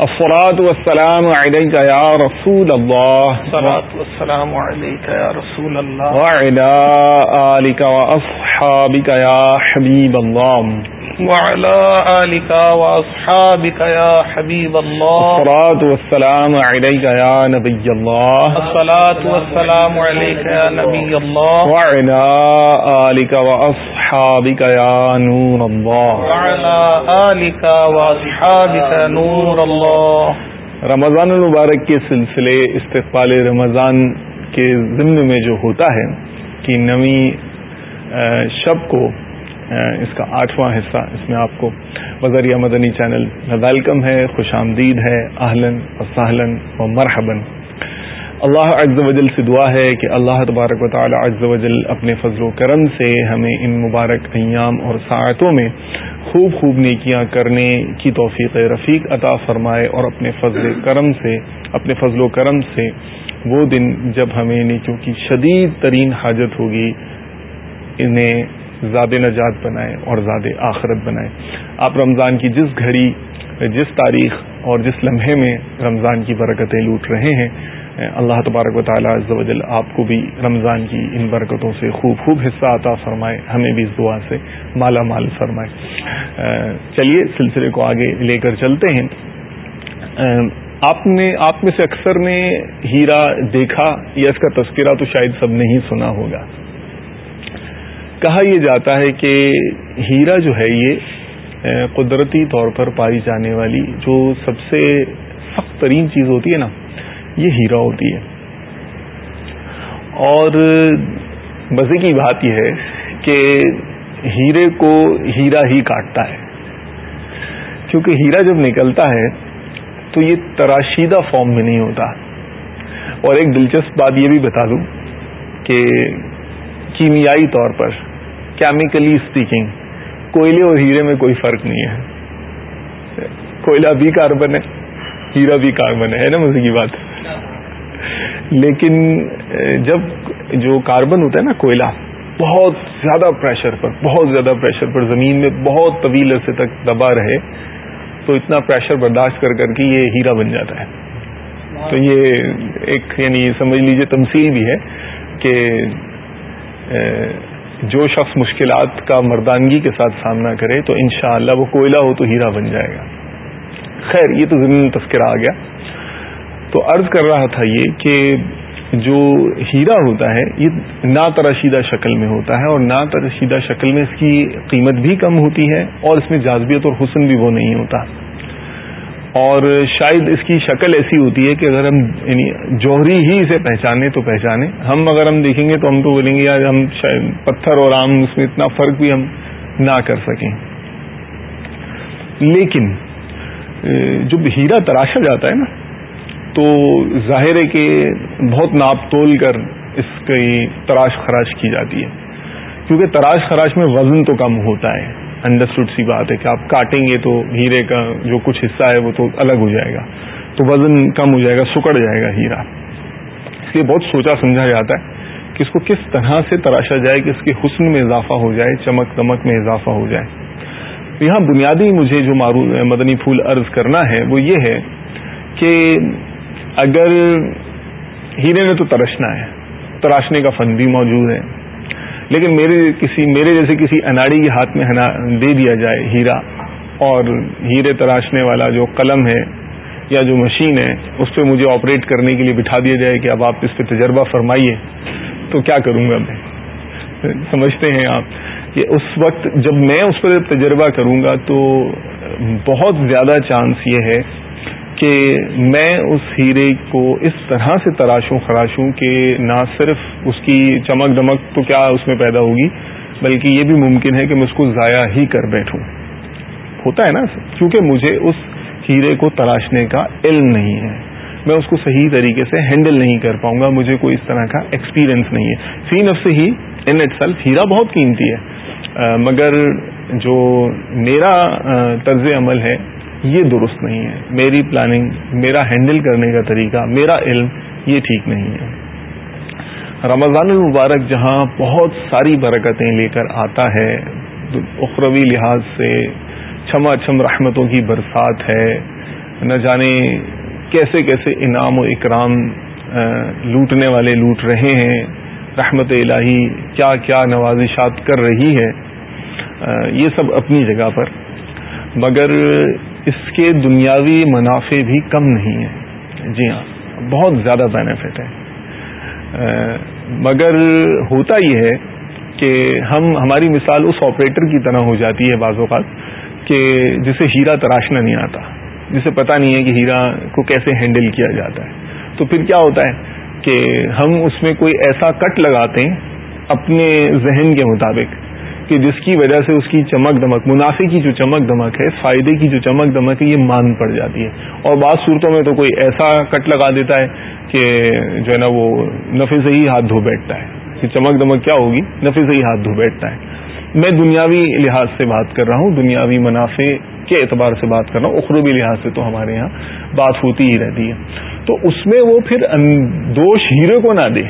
الصلاة والسلام عليك يا رسول الله. الصلاة والسلام عليك يا رسول الله. وعلى آلك وأصحابك يا حبيب الله. وعلى آلك وأصحابك يا حبيب الله. الصلاة والسلام عليك يا نبي الله. الصلاة والسلام عليك يا نبي الله. وعلى آلك وأصحابك يا نور الله. وعلى آلك وأصحابك نور الله. رمضان المبارک کے سلسلے استقبال رمضان کے ضمن میں جو ہوتا ہے کہ نوی شب کو اس کا آٹھواں حصہ اس میں آپ کو بذریعہ مدنی چینل ویلکم ہے، خوش آمدید ہے اہلن و سہلن و مرحبن اللہ عز و جل سے دعا ہے کہ اللہ تبارک و تعالی عز و جل اپنے فضل و کرم سے ہمیں ان مبارک ایام اور ساعتوں میں خوب خوب نیکیاں کرنے کی توفیق رفیق عطا فرمائے اور اپنے فضل کرم سے، اپنے فضل و کرم سے وہ دن جب ہمیں نیکیوں کی شدید ترین حاجت ہوگی، انہیں زاد نجات بنائے اور زاد آخرت بنائے۔ آپ رمضان کی جس گھڑی، جس تاریخ اور جس لمحے میں رمضان کی برکتیں لوٹ رہے ہیں اللہ تبارک و تعالیٰ جل آپ کو بھی رمضان کی ان برکتوں سے خوب خوب حصہ عطا فرمائے، ہمیں بھی اس دعا سے مالا مال فرمائے۔ چلیے، سلسلے کو آگے لے کر چلتے ہیں۔ آپ نے، آپ میں سے اکثر نے ہیرا دیکھا یا اس کا تذکرہ تو شاید سب نے ہی سنا ہوگا۔ کہا یہ جاتا ہے کہ ہیرا جو ہے یہ قدرتی طور پر پائی جانے والی جو سب سے سخت ترین چیز ہوتی ہے نا یہ ہیرا ہوتی ہے۔ اور مزے کی بات یہ ہے کہ ہیرے کو ہیرا ہی کاٹتا ہے۔ کیونکہ ہیرا جب نکلتا ہے تو یہ تراشیدہ فارم میں نہیں ہوتا۔ اور ایک دلچسپ بات یہ بھی بتا دوں کہ کیمیائی طور پر کیمیکلی اسپیکنگ کوئلے اور ہیرے میں کوئی فرق نہیں ہے۔ کوئلہ بھی کاربن ہے، ہیرا بھی کاربن ہے نا مزے کی بات؟ لیکن جب جو کاربن ہوتا ہے نا کوئلہ، بہت زیادہ پریشر پر، بہت زیادہ پریشر پر، زمین میں بہت طویل عرصے تک دبا رہے، تو اتنا پریشر برداشت کر کر کے یہ ہیرا بن جاتا ہے۔ تو یہ ایک یعنی سمجھ لیجیے تمثیل بھی ہے کہ جو شخص مشکلات کا مردانگی کے ساتھ سامنا کرے، تو انشاءاللہ وہ کوئلہ ہو تو ہیرا بن جائے گا۔ خیر، یہ تو زمین تذکرہ آ گیا۔ تو عرض کر رہا تھا یہ کہ جو ہیرا ہوتا ہے، یہ نا تراشیدہ شکل میں ہوتا ہے اور نا تراشیدہ شکل میں اس کی قیمت بھی کم ہوتی ہے اور اس میں جازبیت اور حسن بھی وہ نہیں ہوتا۔ اور شاید اس کی شکل ایسی ہوتی ہے کہ اگر ہم یعنی جوہری ہی اسے پہچانے تو پہچانے۔ ہم اگر ہم دیکھیں گے تو ہم تو بولیں گے، یار ہم شاید پتھر اور آم، اس میں اتنا فرق بھی ہم نہ کر سکیں۔ لیکن جب ہیرا تراشا جاتا ہے نا تو ظاہر ہے کہ بہت ناپ تول کر اس کی تراش خراش کی جاتی ہے۔ کیونکہ تراش خراش میں وزن تو کم ہوتا ہے۔ انڈرسٹوڈ سی بات ہے کہ آپ کاٹیں گے تو ہیرے کا جو کچھ حصہ ہے وہ تو الگ ہو جائے گا۔ تو وزن کم ہو جائے گا، سکڑ جائے گا ہیرا۔ اس لیے بہت سوچا سمجھا جاتا ہے کہ اس کو کس طرح سے تراشا جائے کہ اس کے حسن میں اضافہ ہو جائے، چمک دمک میں اضافہ ہو جائے۔ یہاں بنیادی مجھے جو مدنی پھول عرض کرنا ہے وہ یہ ہے کہ اگر ہیرے نے تو ترشنا ہے، تراشنے کا فن بھی موجود ہے۔ لیکن میرے کسی، میرے جیسے کسی اناڑی کے ہاتھ میں دے دیا جائے ہیرا، اور ہیرے تراشنے والا جو قلم ہے یا جو مشین ہے، اس پہ مجھے آپریٹ کرنے کے لیے بٹھا دیا جائے کہ اب آپ اس پہ تجربہ فرمائیے، تو کیا کروں گا میں؟ سمجھتے ہیں آپ کہ اس وقت جب میں اس پر تجربہ کروں گا تو بہت زیادہ چانس یہ ہے کہ میں اس ہیرے کو اس طرح سے تراشوں خراشوں کہ نہ صرف اس کی چمک دمک تو کیا اس میں پیدا ہوگی، بلکہ یہ بھی ممکن ہے کہ میں اس کو ضائع ہی کر بیٹھوں۔ ہوتا ہے نا کیونکہ مجھے اس ہیرے کو تراشنے کا علم نہیں ہے۔ میں اس کو صحیح طریقے سے ہینڈل نہیں کر پاؤں گا، مجھے کوئی اس طرح کا ایکسپیرئنس نہیں ہے۔ فی نفس ہی ان اٹ سیلف ہیرا بہت قیمتی ہے۔ مگر جو میرا طرز عمل ہے یہ درست نہیں ہے۔ میری پلاننگ میرا ہینڈل کرنے کا طریقہ، میرا علم یہ ٹھیک نہیں ہے۔ رمضان المبارک جہاں بہت ساری برکتیں لے کر آتا ہے، اخروی لحاظ سے چھما چھم رحمتوں کی برسات ہے۔ نہ جانے کیسے کیسے انعام و اکرام لوٹنے والے لوٹ رہے ہیں۔ رحمت الہی کیا کیا نوازشات کر رہی ہے۔ یہ سب اپنی جگہ پر۔ مگر اس کے دنیاوی منافع بھی کم نہیں ہیں۔ جی ہاں بہت زیادہ بینیفٹ ہے مگر ہوتا یہ ہے کہ ہم، ہماری مثال اس آپریٹر کی طرح ہو جاتی ہے بعض اوقات کہ جسے ہیرا تراشنا نہیں آتا، جسے پتہ نہیں ہے کہ ہیرا کو کیسے ہینڈل کیا جاتا ہے۔ تو پھر کیا ہوتا ہے کہ ہم اس میں کوئی ایسا کٹ لگاتے ہیں اپنے ذہن کے مطابق کہ جس کی وجہ سے اس کی چمک دمک، منافع کی جو چمک دمک ہے، فائدے کی جو چمک دمک ہے، یہ مان پڑ جاتی ہے۔ اور بعض صورتوں میں تو کوئی ایسا کٹ لگا دیتا ہے کہ جو ہے نا وہ نفے سے ہی ہاتھ دھو بیٹھتا ہے۔ کہ چمک دمک کیا ہوگی؟ نفے سے ہی ہاتھ دھو بیٹھتا ہے۔ میں دنیاوی لحاظ سے بات کر رہا ہوں، دنیاوی منافع کے اعتبار سے بات کر رہا ہوں۔ اخروبی لحاظ سے تو ہمارے یہاں بات ہوتی ہی رہتی ہے۔ تو اس میں وہ پھر دوش ہیرے کو نہ دے۔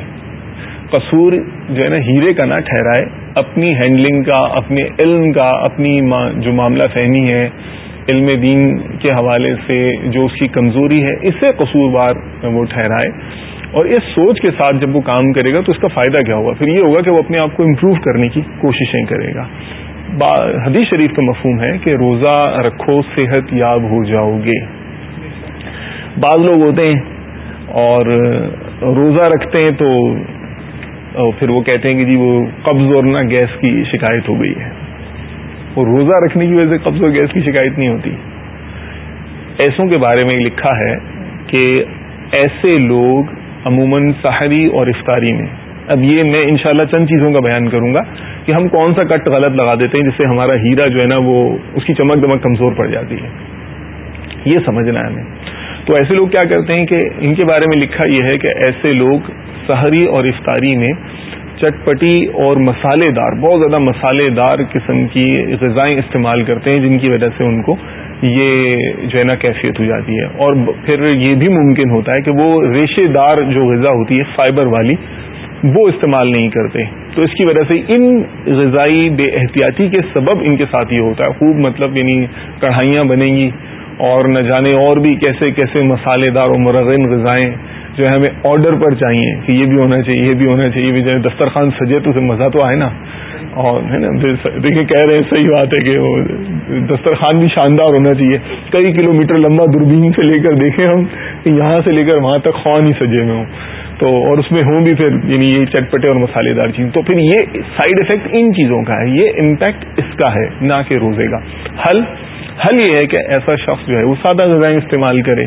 قصور جو ہے نا ہیرے کا نہ ٹھہرائے۔ اپنی ہینڈلنگ کا، اپنے علم کا، اپنی جو معاملہ فہمی ہے، علم دین کے حوالے سے جو اس کی کمزوری ہے اسے قصوروار وہ ٹھہرائے اور اس سوچ کے ساتھ جب وہ کام کرے گا تو اس کا فائدہ کیا ہوگا؟ پھر یہ ہوگا کہ وہ اپنے آپ کو امپروو کرنے کی کوششیں کرے گا۔ حدیث شریف کا مفہوم ہے کہ روزہ رکھو، صحت یاب ہو جاؤ گے بعض لوگ ہوتے ہیں اور روزہ رکھتے ہیں تو پھر وہ کہتے ہیں کہ جی وہ قبض اور نہ گیس کی شکایت ہو گئی ہے۔ اور روزہ رکھنے کی وجہ سے قبض اور گیس کی شکایت نہیں ہوتی۔ ایسوں کے بارے میں لکھا ہے کہ ایسے لوگ عموماً سحری اور افطاری میں۔ اب یہ میں انشاءاللہ چند چیزوں کا بیان کروں گا کہ ہم کون سا کٹ غلط لگا دیتے ہیں جس سے ہمارا ہیرا جو ہے نا وہ اس کی چمک دمک کمزور پڑ جاتی ہے۔ یہ سمجھنا ہے ہمیں۔ تو ایسے لوگ کیا کرتے ہیں کہ ان کے بارے میں لکھا یہ ہے کہ ایسے لوگ سحری اور افطاری میں چٹپٹی اور مسالے دار بہت زیادہ مسالے دار قسم کی غذائیں استعمال کرتے ہیں، جن کی وجہ سے ان کو یہ جو ہے نا کیفیت ہو جاتی ہے۔ اور پھر یہ بھی ممکن ہوتا ہے کہ وہ ریشے دار جو غذا ہوتی ہے، فائبر والی، وہ استعمال نہیں کرتے۔ تو اس کی وجہ سے ان غذائی بے احتیاطی کے سبب ان کے ساتھ یہ ہوتا ہے۔ خوب مطلب یعنی کڑھائیاں بنیں گی اور نہ جانے اور بھی کیسے کیسے مسالے دار و مرغن غذائیں جو ہے ہمیں آرڈر پر چاہیے کہ یہ بھی ہونا چاہیے، یہ بھی ہونا چاہیے۔ بھی جو دسترخوان سجے تو اسے مزہ تو آئے نا۔ اور ہے نا دیکھیں، کہہ رہے ہیں، صحیح بات ہے کہ وہ دسترخوان بھی شاندار ہونا چاہیے۔ کئی کلو میٹر لمبا دوربین سے لے کر دیکھیں ہم یہاں سے لے کر وہاں تک خوان ہی سجے میں ہوں۔ تو اور اس میں ہوں بھی پھر یعنی یہ چٹپٹے اور مسالے دار چیز۔ تو پھر یہ سائڈ افیکٹ ان چیزوں کا ہے، یہ امپیکٹ اس کا ہے، نہ کہ روزے کا۔ حل حل یہ ہے کہ ایسا شخص جو ہے وہ سادہ غذائیں استعمال کرے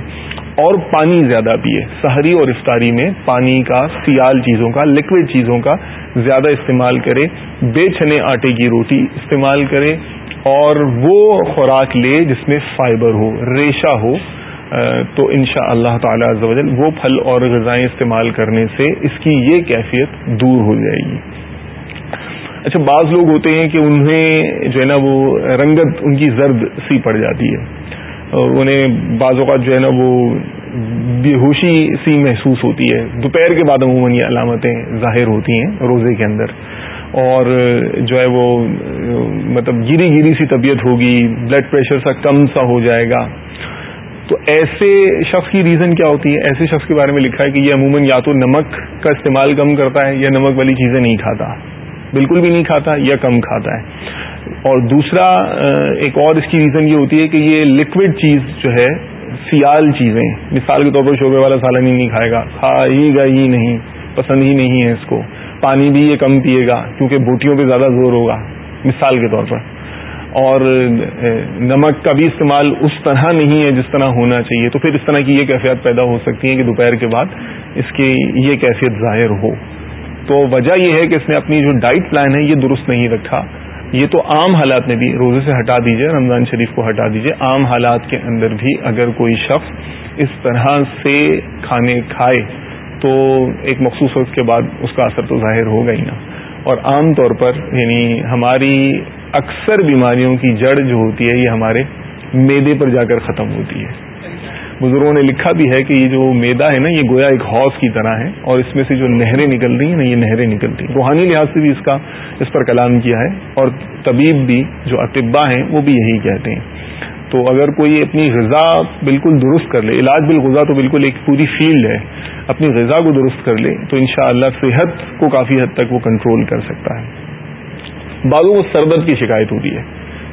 اور پانی زیادہ پیے۔ سحری اور افطاری میں پانی کا، سیال چیزوں کا لکوڈ چیزوں کا زیادہ استعمال کرے۔ بے چھنے آٹے کی روٹی استعمال کرے اور وہ خوراک لے جس میں فائبر ہو، ریشہ ہو۔ تو ان شاء اللہ تعالی وہ پھل اور غذائیں استعمال کرنے سے اس کی یہ کیفیت دور ہو جائے گی۔ اچھا بعض لوگ ہوتے ہیں کہ انہیں جو ہے نا وہ رنگت ان کی زرد سی پڑ جاتی ہے۔ انہیں بعض اوقات جو ہے نا وہ بے ہوشی سی محسوس ہوتی ہے۔ دوپہر کے بعد عموماً یہ علامتیں ظاہر ہوتی ہیں روزے کے اندر۔ اور جو ہے وہ مطلب گیری گیری سی طبیعت ہوگی بلڈ پریشر سا کم سا ہو جائے گا۔ تو ایسے شخص کی ریزن کیا ہوتی ہے؟ ایسے شخص کے بارے میں لکھا ہے کہ یہ عموماً یا تو نمک کا استعمال کم کرتا ہے یا نمک والی چیزیں نہیں کھاتا۔ بالکل بھی نہیں کھاتا یا کم کھاتا ہے۔ اور دوسرا ایک اور اس کی ریزن یہ ہوتی ہے کہ یہ لکوڈ چیز جو ہے، سیال چیزیں، مثال کے طور پر شعبے والا سالن ہی نہیں کھائے گا۔ کھائے گا ہی نہیں، پسند ہی نہیں ہے اس کو۔ پانی بھی یہ کم پیے گا، کیونکہ بوٹیوں پہ زیادہ زور ہوگا، مثال کے طور پر۔ اور نمک کا بھی استعمال اس طرح نہیں ہے جس طرح ہونا چاہیے۔ تو پھر اس طرح کی یہ کیفیت پیدا ہو سکتی ہے کہ دوپہر کے بعد اس کی یہ کیفیت ظاہر ہو۔ تو وجہ یہ ہے کہ اس نے اپنی جو ڈائٹ پلان ہے یہ درست نہیں رکھا۔ یہ تو عام حالات میں بھی روزے سے ہٹا دیجیے، رمضان شریف کو ہٹا دیجیے۔ عام حالات کے اندر بھی اگر کوئی شخص اس طرح سے کھانے کھائے تو ایک مخصوص وقت کے بعد اس کا اثر تو ظاہر ہوگا ہی نا۔ اور عام طور پر یعنی ہماری اکثر بیماریوں کی جڑ جو ہوتی ہے، یہ ہمارے میدے پر جا کر ختم ہوتی ہے۔ بزرگوں نے لکھا بھی ہے کہ یہ جو میدا ہے نا، یہ گویا ایک ہاؤس کی طرح ہے اور اس میں سے جو نہریں نکل رہی ہیں نا، یہ نہریں نکلتی ہیں۔ روحانی لحاظ سے بھی اس کا، اس پر کلام کیا ہے اور طبیب بھی جو اطبا ہیں وہ بھی یہی کہتے ہیں۔ تو اگر کوئی اپنی غذا بالکل درست کر لے، علاج بالغذا تو بالکل ایک پوری فیلڈ ہے، اپنی غذا کو درست کر لے، تو انشاءاللہ صحت کو کافی حد تک وہ کنٹرول کر سکتا ہے۔ بعضوں کو سردرد کی شکایت ہوتی ہے۔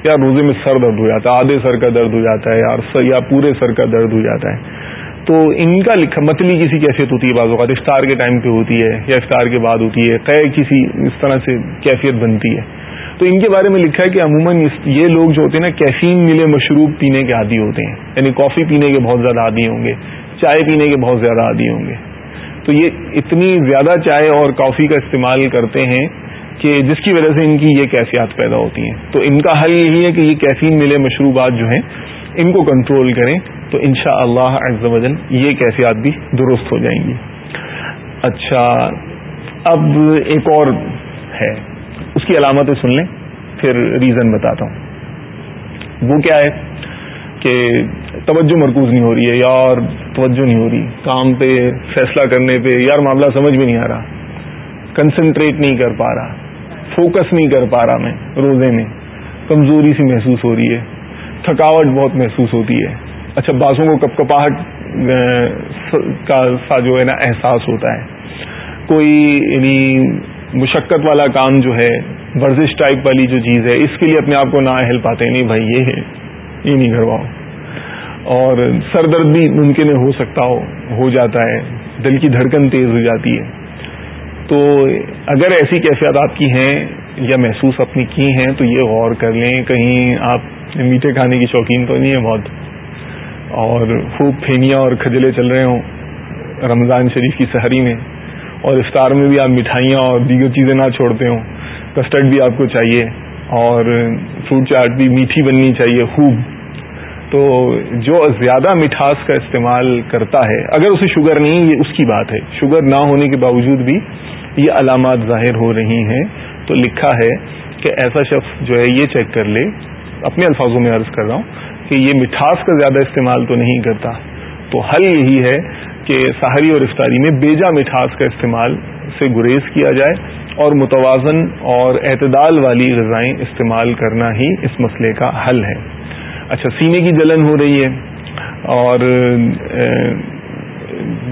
یا روزے میں سر درد ہو جاتا ہے، آدھے سر کا درد ہو جاتا ہے یا پورے سر کا درد ہو جاتا ہے۔ تو ان کا لکھا، متلی کسی کیفیت ہوتی ہے بعض اوقات، افطار کے ٹائم پہ ہوتی ہے یا افطار کے بعد ہوتی ہے قے کسی اس طرح سے کیفیت بنتی ہے۔ تو ان کے بارے میں لکھا ہے کہ عموماً یہ لوگ جو ہوتے ہیں نا، کیفین ملے مشروب پینے کے عادی ہوتے ہیں۔ یعنی کافی پینے کے بہت زیادہ عادی ہوں گے، چائے پینے کے بہت زیادہ عادی ہوں گے۔ تو یہ اتنی زیادہ چائے اور کافی کا استعمال کرتے ہیں کہ جس کی وجہ سے ان کی یہ کیفیات پیدا ہوتی ہیں۔ تو ان کا حل یہی ہے کہ یہ کیفین ملے، مشروبات جو ہیں، ان کو کنٹرول کریں تو ان شاء اللہ یہ کیفیات بھی درست ہو جائیں گی۔ اچھا اب ایک اور ہے۔ اس کی علامتیں سن لیں، پھر ریزن بتاتا ہوں۔ وہ کیا ہے؟ کہ توجہ مرکوز نہیں ہو رہی ہے، یار توجہ نہیں ہو رہی۔ کام پہ، فیصلہ کرنے پہ، یار معاملہ سمجھ بھی نہیں آ رہا۔ کنسنٹریٹ نہیں کر پا رہا۔ فوکس نہیں کر پا رہا میں روزے میں۔ کمزوری سی محسوس ہو رہی ہے۔ تھکاوٹ بہت محسوس ہوتی ہے۔ اچھا بازوں کو کپ کپاہٹ کا سا جو ہے نا احساس ہوتا ہے۔ کوئی یعنی مشقت والا کام جو ہے، ورزش ٹائپ والی جو چیز ہے، اس کے لیے اپنے آپ کو نہ اہل پاتے نہیں بھائی، یہ ہے، یہ نہیں کرواؤ۔ اور سر درد بھی ممکن ہو سکتا ہو ہو جاتا ہے۔ دل کی دھڑکن تیز ہو جاتی ہے۔ تو اگر ایسی کیفیات آپ کی ہیں یا محسوس اپنی کی ہیں، تو یہ غور کر لیں، کہیں آپ میٹھے کھانے کی شوقین تو نہیں ہے بہت؟ اور خوب پھینیاں اور کھجلے چل رہے ہوں رمضان شریف کی سحری میں، اور افطار میں بھی آپ مٹھائیاں اور دیگر چیزیں نہ چھوڑتے ہوں۔ کسٹرڈ بھی آپ کو چاہیے، اور فروٹ چاٹ بھی میٹھی بننی چاہیے، خوب۔ تو جو زیادہ مٹھاس کا استعمال کرتا ہے، اگر اسے شوگر نہیں، یہ اس کی بات ہے۔ شوگر نہ ہونے کے باوجود بھی یہ علامات ظاہر ہو رہی ہیں۔ تو لکھا ہے کہ ایسا شخص جو ہے، یہ چیک کر لے۔ اپنے الفاظوں میں عرض کر رہا ہوں کہ یہ مٹھاس کا زیادہ استعمال تو نہیں کرتا۔ تو حل یہی ہے کہ سحری اور افطاری میں بیجا مٹھاس کا استعمال سے گریز کیا جائے اور متوازن اور اعتدال والی غذائیں استعمال کرنا ہی اس مسئلے کا حل ہے۔ اچھا سینے کی جلن ہو رہی ہے اور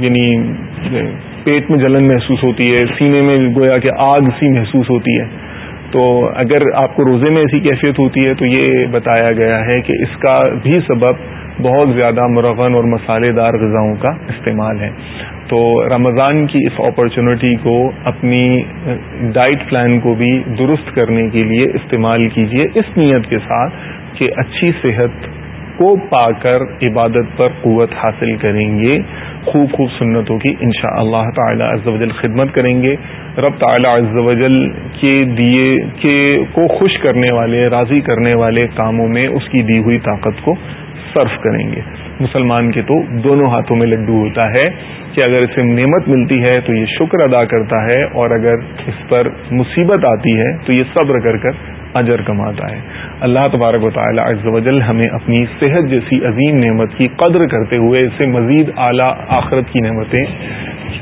یعنی پیٹ میں جلن محسوس ہوتی ہے، سینے میں گویا کہ آگ سی محسوس ہوتی ہے۔ تو اگر آپ کو روزے میں ایسی کیفیت ہوتی ہے تو یہ بتایا گیا ہے کہ اس کا بھی سبب بہت زیادہ مرغن اور مسالے دار غذاؤں کا استعمال ہے۔ تو رمضان کی اس اپرچونٹی کو اپنی ڈائٹ پلان کو بھی درست کرنے کے لیے استعمال کیجیے اس نیت کے ساتھ کہ اچھی صحت کو پا کر عبادت پر قوت حاصل کریں گے، خوب خوب سنتوں کی ان شاء اللہ تعالی عز و جل خدمت کریں گے۔ رب تعالی عز و جل کے دیے، کے کو خوش کرنے والے، راضی کرنے والے کاموں میں اس کی دی ہوئی طاقت کو صرف کریں گے۔ مسلمان کے تو دونوں ہاتھوں میں لڈو ہوتا ہے کہ اگر اسے نعمت ملتی ہے تو یہ شکر ادا کرتا ہے اور اگر اس پر مصیبت آتی ہے تو یہ صبر کر کر اجر کماتا ہے۔ اللہ تبارک و تعالی عز و جل ہمیں اپنی صحت جیسی عظیم نعمت کی قدر کرتے ہوئے اسے مزید اعلی آخرت کی نعمتیں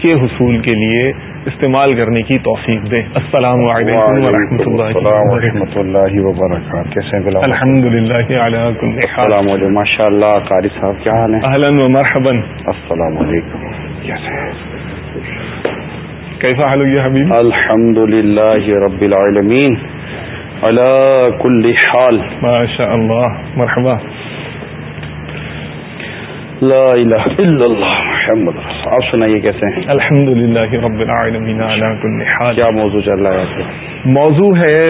کے حصول کے لیے استعمال کرنے کی توفیق دے۔ السلام علیکم ورحمۃ اللہ وبرکاتہ۔ الحمد للہ ماشاء اللہ قاری صاحب کیا حال ہے؟ اہلا و مرحبا۔ السلام علیکم۔ کیسے کیسا حال ہو گیا حبیب؟ الحمد للہ رب العالمین۔ على كل حال. ما شاء الله. مرحبا. لا الہ الا اللہ محمد آپ سنائیے کیسے ہیں؟ الحمد للہ رب العالمین على كل حال. کیا موضوع چل رہا ہے موضوع ہے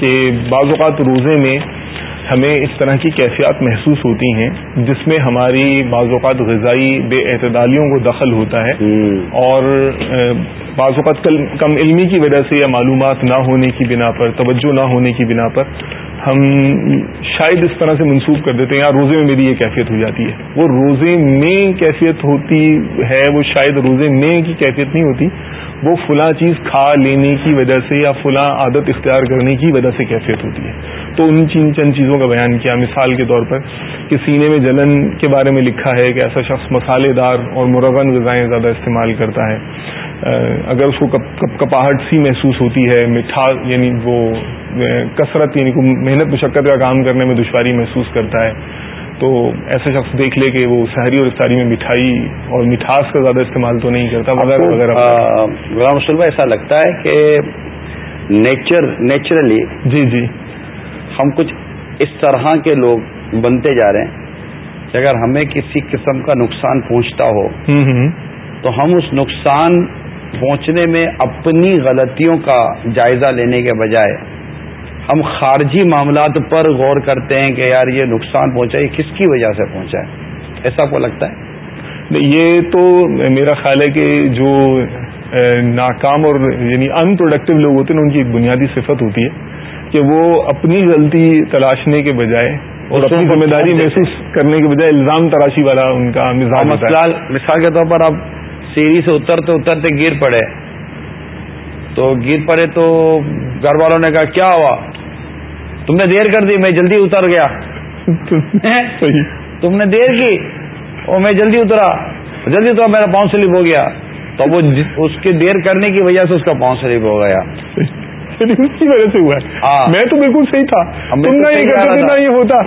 کہ بعض اوقات روزے میں ہمیں اس طرح کی کیفیات محسوس ہوتی ہیں جس میں ہماری بعض اوقات غذائی بے اعتدالیوں کو دخل ہوتا ہے اور بعض اوقات کم علمی کی وجہ سے یا معلومات نہ ہونے کی بنا پر توجہ نہ ہونے کی بنا پر ہم شاید اس طرح سے منسوخ کر دیتے ہیں، یار روزے میں میری یہ کیفیت ہو جاتی ہے۔ وہ روزے میں کیفیت ہوتی ہے، وہ شاید روزے میں کی کیفیت نہیں ہوتی، وہ فلاں چیز کھا لینے کی وجہ سے یا فلاں عادت اختیار کرنے کی وجہ سے کیفیت ہوتی ہے۔ تو ان چین چند چیزوں کا بیان کیا، مثال کے طور پر کہ سینے میں جلن کے بارے میں لکھا ہے کہ ایسا شخص مسالے دار اور مرغن غذائیں زیادہ استعمال کرتا ہے۔ اگر اس کو کپاہٹ سی محسوس ہوتی ہے مٹھا یعنی وہ کثرت یعنی محنت مشقت کا کام کرنے میں دشواری محسوس کرتا ہے تو ایسا شخص دیکھ لے کہ وہ شہری اور افطاری میں مٹھائی اور مٹھاس کا زیادہ استعمال تو نہیں کرتا وغیرہ غلام مسلم ایسا لگتا ہے کہ نیچر نیچرلی جی جی۔ ہم کچھ اس طرح کے لوگ بنتے جا رہے ہیں کہ اگر ہمیں کسی قسم کا نقصان پہنچتا ہو تو ہم اس نقصان پہنچنے میں اپنی غلطیوں کا جائزہ لینے کے بجائے ہم خارجی معاملات پر غور کرتے ہیں کہ یار یہ نقصان پہنچا یہ کس کی وجہ سے پہنچا ہے؟ ایسا کو لگتا ہے؟ یہ تو میرا خیال ہے کہ جو ناکام اور یعنی ان پروڈکٹیو لوگ ہوتے ہیں ان کی ایک بنیادی صفت ہوتی ہے کہ وہ اپنی غلطی تلاشنے کے بجائے اور اپنی ذمہ داری محسوس کرنے کے بجائے الزام تراشی والا ان کا مزاج مثال کے طور پر آپ سیڑھی سے اترتے اترتے گر پڑے۔ تو گر پڑے تو گھر والوں نے کہا کیا ہوا؟ تم نے دیر کر دی میں جلدی اتر گیا۔ تم نے دیر کی اور میں جلدی اترا۔ جلدی اترا میرا پاؤں سلپ ہو گیا۔ تو وہ اس کے دیر کرنے کی وجہ سے اس کا پاؤں سلپ ہو گیا۔ اس کی وجہ سے ہوا ہے۔ ہاں۔ میں تو بالکل صحیح تھا۔ تم یہ ہوتا۔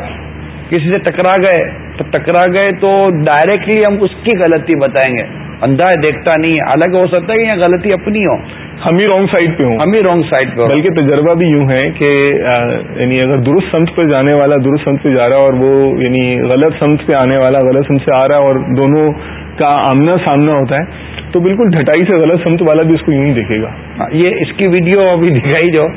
کسی سے ٹکرا گئے تو ٹکرا گئے تو ڈائریکٹلی ہم اس کی غلطی بتائیں گے۔ اندھا ہے دیکھتا نہیں ہے۔ الگ ہو سکتا ہے کہ یہ غلطی اپنی ہو۔ ہم ہی رانگ سائڈ پہ ہوں۔ ہم ہی رانگ سائڈ پہ بلکہ تجربہ بھی یوں ہے کہ یعنی اگر درست سمت پہ جانے والا درست سمت پہ جا رہا ہے اور وہ یعنی غلط سمت پہ آنے والا غلط سمت سے آ رہا ہے اور دونوں کا آمنا سامنا ہوتا ہے تو بالکل ڈھٹائی سے غلط سمت والا بھی اس کو یوں ہی دیکھے گا۔ ہاں، یہ اس کی ویڈیو ابھی دکھائی جو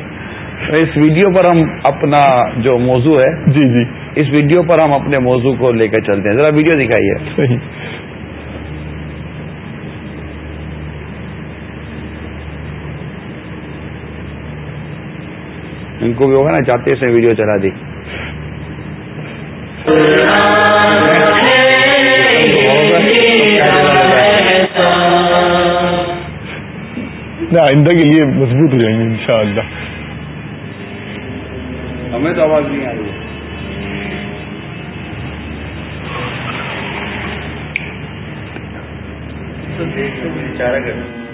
اس ویڈیو پر ہم اپنا جو موضوع ہے جی جی۔ اس ویڈیو پر ہم اپنے موضوع کو لے کر چلتے ہیں۔ ذرا ویڈیو دکھائیے۔ ان کو بھی ہوگا نا چاہتے سے ویڈیو چلا دی۔ آئندہ کے لیے مضبوط ہو جائیں گے ان شاء اللہ ہمیں تو آواز نہیں آ رہی۔ ہے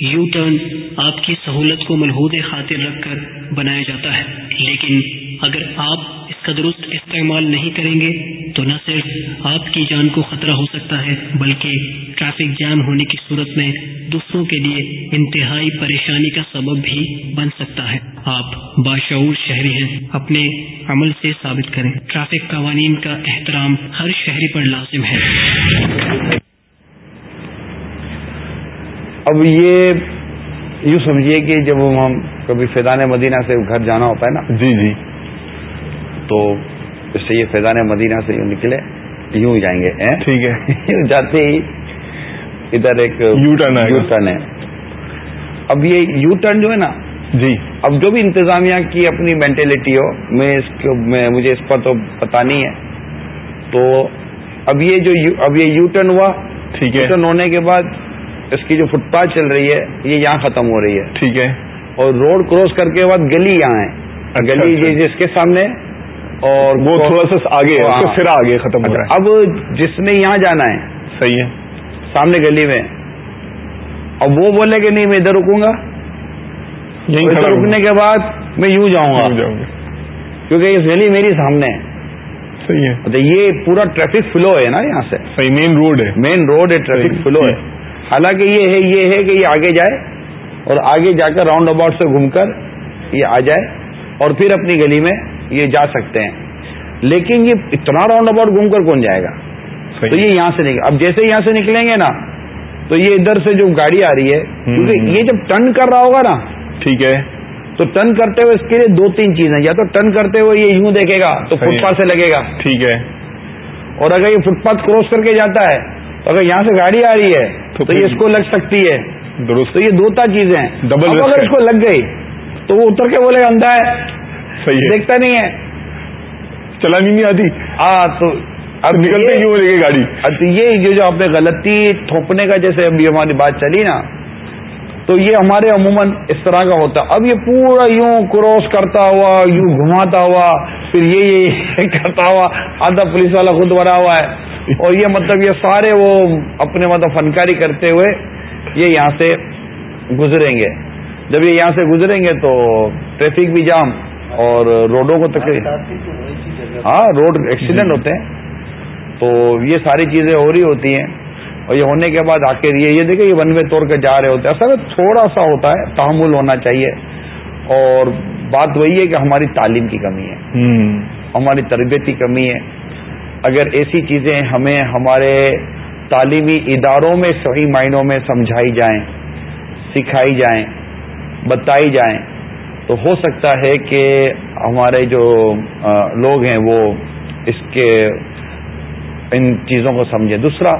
یو ٹرن آپ کی سہولت کو ملحود خاطر رکھ کر بنایا جاتا ہے۔ لیکن اگر آپ اس کا درست استعمال نہیں کریں گے تو نہ صرف آپ کی جان کو خطرہ ہو سکتا ہے، بلکہ ٹریفک جام ہونے کی صورت میں دوسروں کے لیے انتہائی پریشانی کا سبب بھی بن سکتا ہے۔ آپ باشعور شہری ہیں، اپنے عمل سے ثابت کریں۔ ٹریفک قوانین کا احترام ہر شہری پر لازم ہے۔ اب یہ یوں سمجھیے کہ جب ہم کبھی فیضان مدینہ سے گھر جانا ہوتا ہے نا جی جی۔ تو اس سے یہ فیضان مدینہ سے یوں نکلے یوں جائیں گے ٹھیک ہے۔ جاتے ہی ادھر ایک یو ٹرن یو ٹرن ہے۔ اب یہ یو ٹرن جو ہے نا جی۔ اب جو بھی انتظامیہ کی اپنی مینٹلٹی ہو میں اس کو میں مجھے اس پر تو پتا نہیں ہے۔ تو اب یہ جو اب یہ یو ٹرن ہوا ٹھیک ہے۔ ٹرن ہونے کے بعد اس کی جو فٹ پاتھ چل رہی ہے یہ یہاں ختم ہو رہی ہے۔ ٹھیک ہے۔ اور روڈ کراس کر کے بعد گلی یہاں ہے۔ اچھا، گلی اچھا۔ جس کے سامنے اور وہ تھوڑا سا آگے پھر ہاں۔ آگے ختم ہو رہا ہے۔ اب جس نے یہاں جانا ہے صحیح ہے۔ سامنے گلی میں اب وہ بولے کہ نہیں میں ادھر رکوں گا۔ ادھر رکنے کے بعد میں یوں جاؤں گا۔ کیونکہ یہ گلی میری سامنے ہے۔ صحیح ہے۔ یہ پورا ٹریفک فلو ہے نا یہاں سے۔ صحیح مین روڈ ہے۔ مین روڈ ہے ٹریفک فلو ہے۔ حالانکہ یہ ہے یہ ہے کہ یہ آگے جائے اور آگے جا کر راؤنڈ اباؤٹ سے گھوم کر یہ آ جائے اور پھر اپنی گلی میں یہ جا سکتے ہیں۔ لیکن یہ اتنا راؤنڈ اباؤٹ گھوم کر کون جائے گا؟ تو یہ یہاں سے نکل اب جیسے یہاں سے نکلیں گے نا تو یہ ادھر سے جو گاڑی آ رہی ہے کیونکہ یہ جب ٹرن کر رہا ہوگا نا ٹھیک ہے۔ تو ٹرن کرتے ہوئے اس کے لیے دو تین چیزیں یا تو ٹرن کرتے ہوئے یہ یوں دیکھے گا تو فٹ پاتھ سے لگے گا۔ ٹھیک ہے۔ اور اگر یہ فٹ پاتھ کراس کر کے جاتا ہے تو اگر یہاں سے گاڑی آ رہی ہے تو یہ اس کو لگ سکتی ہے۔ درست۔ تو یہ دوتا چیزیں ہیں۔ ڈبل اگر اس کو لگ گئی تو وہ اتر کے بولے اندھا ہے۔ صحیح دیکھتا نہیں ہے۔ چلانی نہیں آتی۔ ہاں تو اب نکلتے کیوں لے گاڑی۔ یہ جو آپ نے غلطی تھوپنے کا جیسے ابھی ہماری بات چلی نا تو یہ ہمارے عموماً اس طرح کا ہوتا ہے۔ اب یہ پورا یوں کراس کرتا ہوا یوں گھماتا ہوا پھر یہ یہ کرتا ہوا آدھا پولیس والا خود بنا ہوا ہے۔ اور یہ مطلب یہ سارے وہ اپنے مطلب فنکاری کرتے ہوئے یہ یہاں سے گزریں گے۔ جب یہ یہاں سے گزریں گے تو ٹریفک بھی جام اور روڈوں کو تکلیف ہاں روڈ ایکسیڈنٹ ہوتے ہیں۔ تو یہ ساری چیزیں ہو رہی ہوتی ہیں۔ اور یہ ہونے کے بعد آخر یہ یہ دیکھیں یہ ون وے توڑ کے جا رہے ہوتے ہیں۔ اصل تھوڑا سا ہوتا ہے تحمل ہونا چاہیے۔ اور بات وہی ہے کہ ہماری تعلیم کی کمی ہے۔ ہماری تربیت کی کمی ہے۔ اگر ایسی چیزیں ہمیں ہمارے تعلیمی اداروں میں صحیح معنوں میں سمجھائی جائیں سکھائی جائیں بتائی جائیں تو ہو سکتا ہے کہ ہمارے جو لوگ ہیں وہ اس کے ان چیزوں کو سمجھیں۔ دوسرا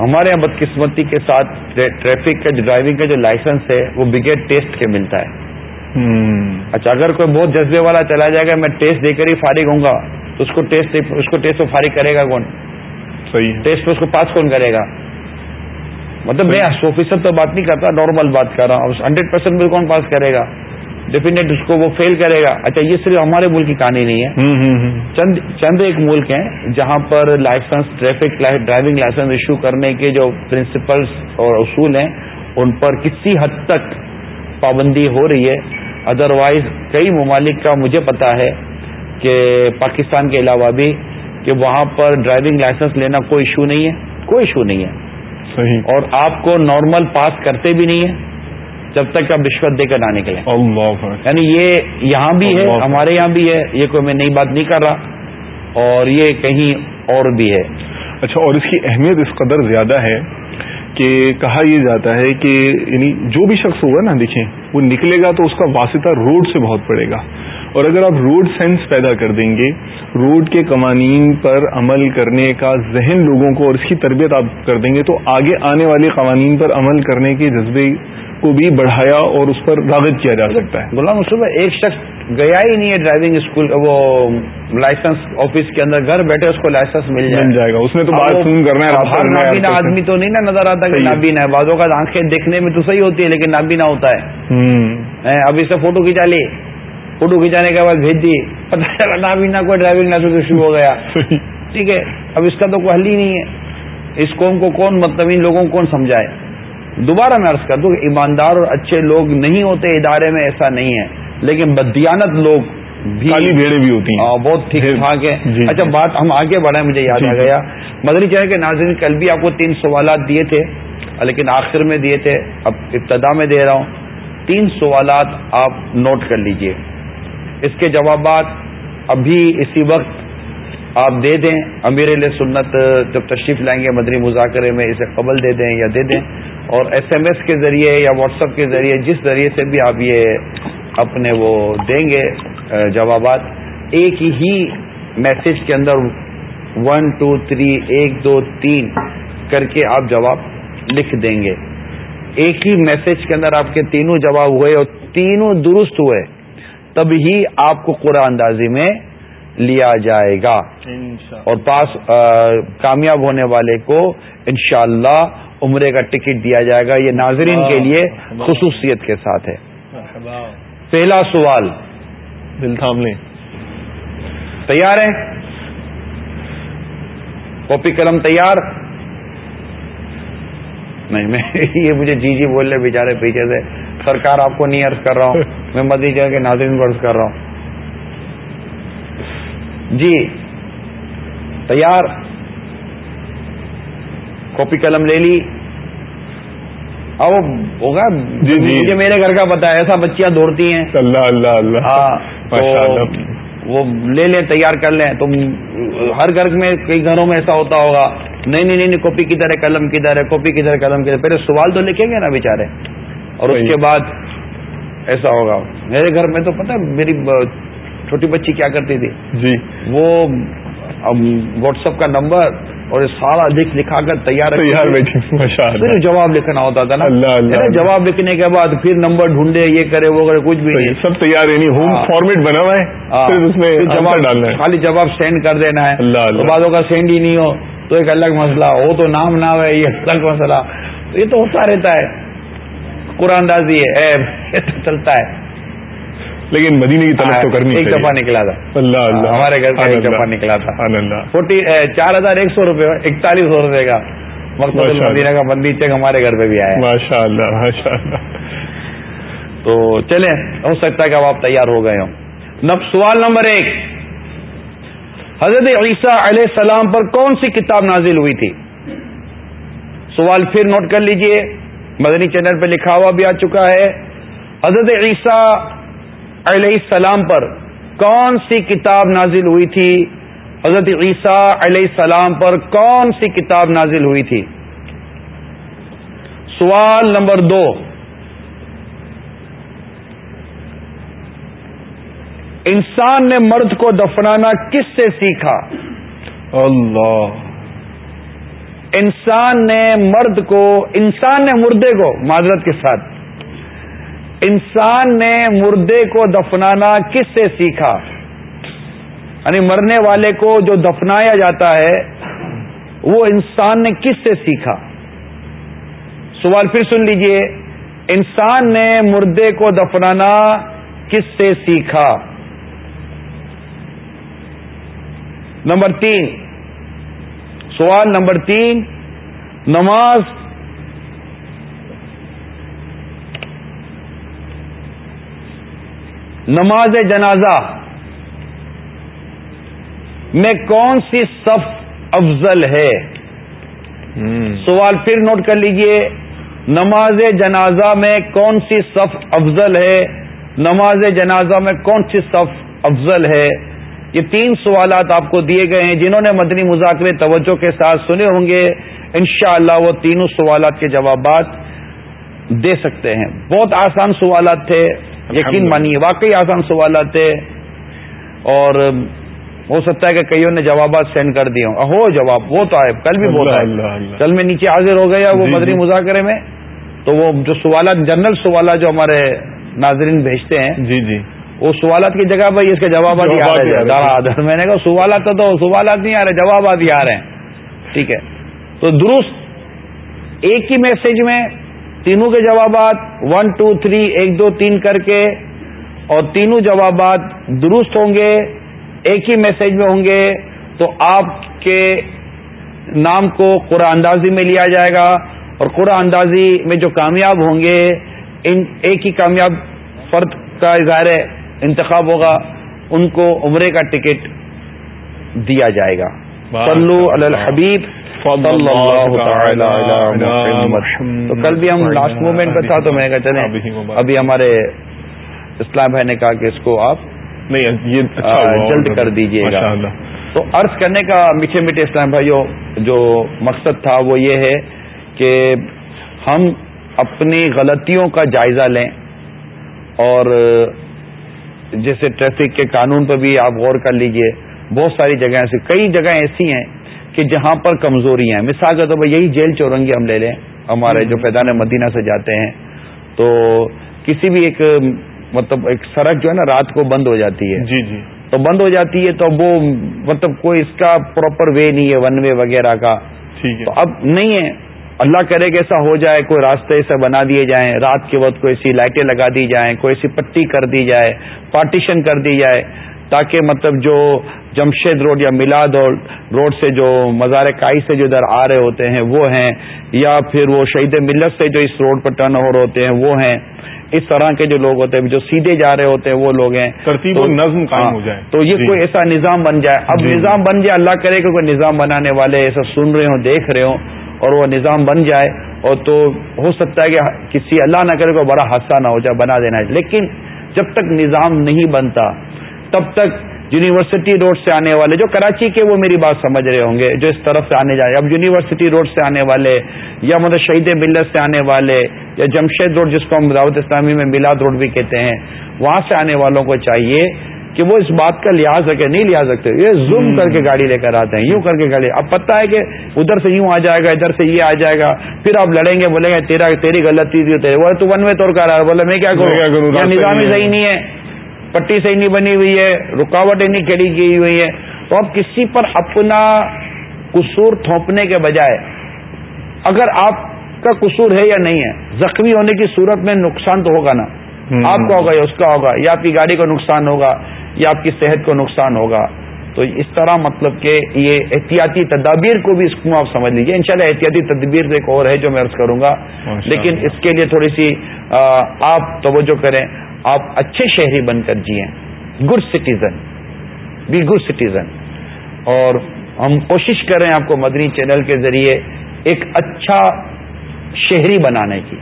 ہمارے یہاں بدقسمتی کے ساتھ ٹریفک کا جو ڈرائیونگ کا جو لائسنس ہے وہ بگیٹ ٹیسٹ کے ملتا ہے۔ اچھا اگر کوئی بہت جذبے والا چلا جائے گا میں ٹیسٹ دے کر ہی فارغ ہوں گا تو اس کو ٹیسٹ اس کو ٹیسٹ فارغ کرے گا کون؟ صحیح ٹیسٹ پہ اس کو پاس کون کرے گا؟ مطلب میں سو فیصد تو بات نہیں کرتا نارمل بات کر رہا ہوں۔ ہنڈریڈ پرسینٹ بھی کون پاس کرے گا؟ ڈیفینیٹ اس کو وہ فیل کرے گا۔ اچھا یہ صرف ہمارے ملک کی کہانی نہیں ہے۔ چند چند ایک ملک ہیں جہاں پر licence traffic driving licence issue کرنے کے جو پرنسپلس اور اصول ہیں ان پر کسی حد تک پابندی ہو رہی ہے۔ ادروائز کئی ممالک کا مجھے پتا ہے کہ پاکستان کے علاوہ بھی کہ وہاں پر ڈرائیونگ لائسنس لینا کوئی ایشو نہیں ہے۔ کوئی ایشو نہیں ہے۔ صحیح۔ اور آپ کو نارمل پاس کرتے بھی نہیں ہیں۔ جب تک آپ رشوت دے کر نہ نکلیں۔ یعنی یہ یہاں بھی ہے ہمارے یہاں بھی ہے یہ کوئی میں نئی بات نہیں کر رہا۔ اور یہ کہیں اور بھی ہے۔ اچھا اور اس کی اہمیت اس قدر زیادہ ہے کہ کہا یہ جاتا ہے کہ یعنی جو بھی شخص ہوگا نا دیکھیں وہ نکلے گا تو اس کا واسطہ روڈ سے بہت پڑے گا۔ اور اگر آپ روڈ سینس پیدا کر دیں گے روڈ کے قوانین پر عمل کرنے کا ذہن لوگوں کو اور اس کی تربیت آپ کر دیں گے تو آگے آنے والے قوانین پر عمل کرنے کے جذبے کو بھی بڑھایا اور اس پر راغب کیا جا سکتا ہے۔ غلام مصوبہ ایک شخص گیا ہی نہیں ہے ڈرائیونگ اسکول وہ لائسنس آفس کے اندر گھر بیٹھے اس کو لائسنس مل جائے۔ جائے گا۔ اس نے تو بات فون کرنا ہے آدمی تو نہیں نا نظر آتا کہ نابینا ہے۔ بازوں کا آنکھیں دیکھنے میں تو صحیح ہوتی ہے لیکن نابینا ہوتا ہے۔ اب اس سے فوٹو کھینچا لی فوٹو کھینچانے کے بعد بھیج دی پتا چلا نابینا کوئی ڈرائیونگ لائسنس ایشو ہو گیا ٹھیک ہے اب اس کا تو کوئی حل ہی نہیں ہے اس قوم کو کون مطلب ان لوگوں کو کون سمجھائے دوبارہ میں عرض کر دوں کہ ایماندار اور اچھے لوگ نہیں ہوتے ادارے میں ایسا نہیں ہے لیکن بدیانت لوگ بھی بھیڑیں بھی ہوتی ہیں بہت ٹھیک ٹھاک ہے جی، جی۔ اچھا بات ہم آگے بڑھے مجھے یاد آ گیا مدری چہر کے ناظرین کل بھی آپ کو تین سوالات دیے تھے لیکن آخر میں دیے تھے اب ابتدا میں دے رہا ہوں تین سوالات آپ نوٹ کر لیجیے اس کے جوابات ابھی اسی وقت آپ دے دیں۔ امیر علیہ سنت جب تشریف لائیں گے مدری مذاکرے میں، اسے قبل دے دیں یا دے دیں۔ اور ایس ایم ایس کے ذریعے یا واٹس ایپ کے ذریعے، جس ذریعے سے بھی آپ یہ اپنے وہ دیں گے جوابات، ایک ہی میسج کے اندر ون، ٹو، تھری، ایک، دو، تین کر کے آپ جواب لکھ دیں گے۔ ایک ہی میسج کے اندر آپ کے تینوں جواب ہوئے اور تینوں درست ہوئے۔ تب ہی آپ کو قرآن اندازی میں لیا جائے گا۔ اور پاس کامیاب ہونے والے کو انشاءاللہ اللہ عمرے کا ٹکٹ دیا جائے گا۔ یہ ناظرین کے لیے خصوصیت کے ساتھ ہے۔ پہلا سوال۔ دل تھام لیں۔ تیار ہیں؟ کاپی قلم تیار؟ نہیں میں یہ مجھے جی جی بول رہے بیچارے پیچھے سے سرکار آپ کو نہیں عرض کر رہا ہوں۔ میں مدی جگہ کے ناظرین کو عرض کر رہا ہوں۔ جی تیار؟ کاپی قلم لے لی۔ اب ہوگا جی جی۔ مجھے میرے گھر کا پتا ہے ایسا بچیاں دوڑتی ہیں۔ اللہ اللہ اللہ۔ ہاں وہ لے لیں تیار کر لیں۔ تم ہر گھر میں کئی گھروں میں ایسا ہوتا ہوگا۔ نہیں نہیں نہیں کاپی کدھر ہے؟ قلم کدھر ہے؟ کاپی کدھر قلم کدھر پہلے سوال تو لکھیں گے نا بےچارے اور اس کے بعد ایسا ہوگا۔ میرے گھر میں تو پتا میری چھوٹی بچی کیا کرتی تھی؟ جی۔ وہ واٹس ایپ کا نمبر اور سارا لکھ لکھا کر تیار پھر جواب لکھنا ہوتا تھا نا۔ جواب لکھنے کے بعد پھر نمبر ڈھونڈے یہ کرے وہ کرے کچھ بھی نہیں۔ سب تیار یعنی ہوم فارمیٹ بنا ہوا ہے جواب ڈالنا ہے۔ خالی جواب سینڈ کر دینا ہے۔ بعدوں کا سینڈ ہی نہیں ہو تو ایک الگ مسئلہ ہو تو نام نہ ہو یہ الگ مسئلہ۔ یہ تو ہوتا رہتا ہے۔ قرآن دازی ہے چلتا ہے۔ لیکن مدینے کی طرف تو کرنی ایک دفعہ نکلا تھا۔ اللہ اللہ۔ ہمارے گھر کا ایک دفعہ نکلا تھا۔ فورٹی چار ہزار ایک سو روپے اکتالیس سو روپے کا۔ مقصد مدینہ کا بندی چیک ہمارے گھر پہ بھی آیا۔ ماشاء اللہ ماشاء اللہ۔ تو چلیں ہو سکتا ہے کہ اب آپ تیار ہو گئے ہوں۔ نب سوال نمبر ایک۔ حضرت عیسیٰ علیہ السلام پر کون سی کتاب نازل ہوئی تھی؟ سوال پھر نوٹ کر لیجیے۔ مدنی چینل پہ لکھا ہوا بھی آ چکا ہے۔ حضرت عیسیٰ علیہ السلام پر کون سی کتاب نازل ہوئی تھی؟ حضرت عیسیٰ علیہ السلام پر کون سی کتاب نازل ہوئی تھی؟ سوال نمبر دو۔ انسان نے مرد کو دفنانا کس سے سیکھا؟ اللہ۔ انسان نے مرد کو، انسان نے مردے کو معذرت کے ساتھ۔ انسان نے مردے کو دفنانا کس سے سیکھا؟ یعنی مرنے والے کو جو دفنایا جاتا ہے، وہ انسان نے کس سے سیکھا؟ سوال پھر سن لیجیے، انسان نے مردے کو دفنانا کس سے سیکھا؟ نمبر تین سوال نمبر تین نماز نماز جنازہ میں کون سی صف افضل ہے؟ سوال پھر نوٹ کر لیجیے نماز جنازہ میں کون سی صف افضل ہے؟ نماز جنازہ میں کون سی صف افضل ہے؟ یہ تین سوالات آپ کو دیے گئے ہیں جنہوں نے مدنی مذاکرے توجہ کے ساتھ سنے ہوں گے۔ انشاءاللہ وہ تینوں سوالات کے جوابات دے سکتے ہیں۔ بہت آسان سوالات تھے یقین مانیے واقعی آسان سوالات تھے۔ اور ہو سکتا ہے کہ کئیوں نے جوابات سینڈ کر دیے ہو جواب وہ تو آئے کل بھی ہے کل میں نیچے حاضر ہو گیا وہ جی، مدنی جی۔ مذاکرے میں۔ تو وہ جو سوالات جنرل سوالات جو ہمارے ناظرین بھیجتے ہیں جی جی۔ وہ سوالات کی جگہ پر اس کے جوابات میں نے کہا سوالات تو سوالات نہیں آ رہے جوابات ہی آ رہے ہیں۔ ٹھیک ہے۔ تو درست ایک ہی میسج میں تینوں کے جوابات ون ٹو تھری ایک دو تین کر کے اور تینوں جوابات درست ہوں گے ایک ہی میسج میں ہوں گے تو آپ کے نام کو قرآن اندازی میں لیا جائے گا اور قرآن اندازی میں جو کامیاب ہوں گے ان ایک ہی کامیاب فرد کا اظہار انتخاب ہوگا ان کو عمرے کا ٹکٹ دیا جائے گا۔ صلو علی الحبیب تو کل بھی ہم لاسٹ مومنٹ پہ تھا تو میں کہا چلیں ابھی ہمارے اسلام بھائی نے کہا کہ اس کو آپ اچھا جلد کر دیجیے گا۔ تو عرض کرنے کا میٹھے میٹھے اسلام بھائیوں جو مقصد تھا وہ یہ ہے کہ ہم اپنی غلطیوں کا جائزہ لیں اور جیسے ٹریفک کے قانون پہ بھی آپ غور کر لیجیے۔ بہت ساری جگہیں ایسی کئی جگہیں ایسی ہیں کہ جہاں پر کمزوری ہیں۔ مثال کے طور پر یہی جیل چورنگی ہم لے لیں۔ ہمارے جو پیدان مدینہ سے جاتے ہیں تو کسی بھی ایک مطلب ایک سڑک جو ہے نا رات کو بند ہو جاتی ہے۔ جی جی۔ تو بند ہو جاتی ہے تو وہ مطلب کوئی اس کا پراپر وے نہیں ہے ون وے وغیرہ کا۔ تو اب نہیں ہے۔ اللہ کرے کہ ایسا ہو جائے کوئی راستے ایسا بنا دیے جائیں رات کے وقت کوئی ایسی لائٹیں لگا دی جائیں کوئی ایسی پٹی کر دی جائے پارٹیشن کر دی جائے تاکہ مطلب جو جمشید روڈ یا میلاد روڈ سے جو مزار کائی سے جو ادھر آ رہے ہوتے ہیں وہ ہیں یا پھر وہ شہید ملت سے جو اس روڈ پر ٹرن اوور ہوتے ہیں وہ ہیں۔ اس طرح کے جو لوگ ہوتے ہیں جو سیدھے جا رہے ہوتے ہیں وہ لوگ ہیں۔ ترتیب نظم قائم ہاں، ہو جائے۔ تو یہ جی۔ کوئی ایسا نظام بن جائے۔ اب جی۔ نظام بن جائے اللہ کرے کہ کوئی نظام بنانے والے ایسا سن رہے ہوں دیکھ رہے ہوں۔ اور وہ نظام بن جائے اور تو ہو سکتا ہے کہ کسی اللہ نہ کرے کوئی بڑا حادثہ نہ ہو جائے، بنا دینا ہے۔ لیکن جب تک نظام نہیں بنتا، تب تک یونیورسٹی روڈ سے آنے والے، جو کراچی کے وہ میری بات سمجھ رہے ہوں گے، جو اس طرف سے آنے جائے، اب یونیورسٹی روڈ سے آنے والے یا مطلب شہید ملت سے آنے والے یا جمشید روڈ جس کو ہم دعوت اسلامی میں میلاد روڈ بھی کہتے ہیں، وہاں سے آنے والوں کو چاہیے کہ وہ اس بات کا لحاظ رکھے نہیں لحاظ رکھتے یہ زوم کر کے گاڑی لے کر آتے ہیں یوں کر کے گاڑی۔ اب پتہ ہے کہ ادھر سے یوں آ جائے گا ادھر سے یہ آ جائے گا پھر آپ لڑیں گے بولیں گے تیرا تیری غلطی تھی تیرے وہ تو ون وے طور کر رہا ہے بولے میں کیا کروں؟ نظام صحیح نہیں ہے پٹی صحیح نہیں بنی ہوئی ہے رکاوٹیں نہیں کھڑی کی ہوئی ہے۔ تو اب کسی پر اپنا قصور تھوپنے کے بجائے اگر آپ کا قصور ہے یا نہیں ہے زخمی ہونے کی صورت میں نقصان تو ہوگا نا۔ آپ کا ہوگا یا اس کا ہوگا یا آپ کی گاڑی کو نقصان ہوگا یا آپ کی صحت کو نقصان ہوگا۔ تو اس طرح مطلب کہ یہ احتیاطی تدابیر کو بھی اس کو آپ سمجھ لیجیے انشاءاللہ احتیاطی تدبیر ایک اور ہے جو میں عرض کروں گا۔ لیکن اس کے لیے تھوڑی سی آپ توجہ کریں۔ آپ اچھے شہری بن کر جیے good citizen be good citizen اور ہم کوشش کر رہے ہیں آپ کو مدنی چینل کے ذریعے ایک اچھا شہری بنانے کی۔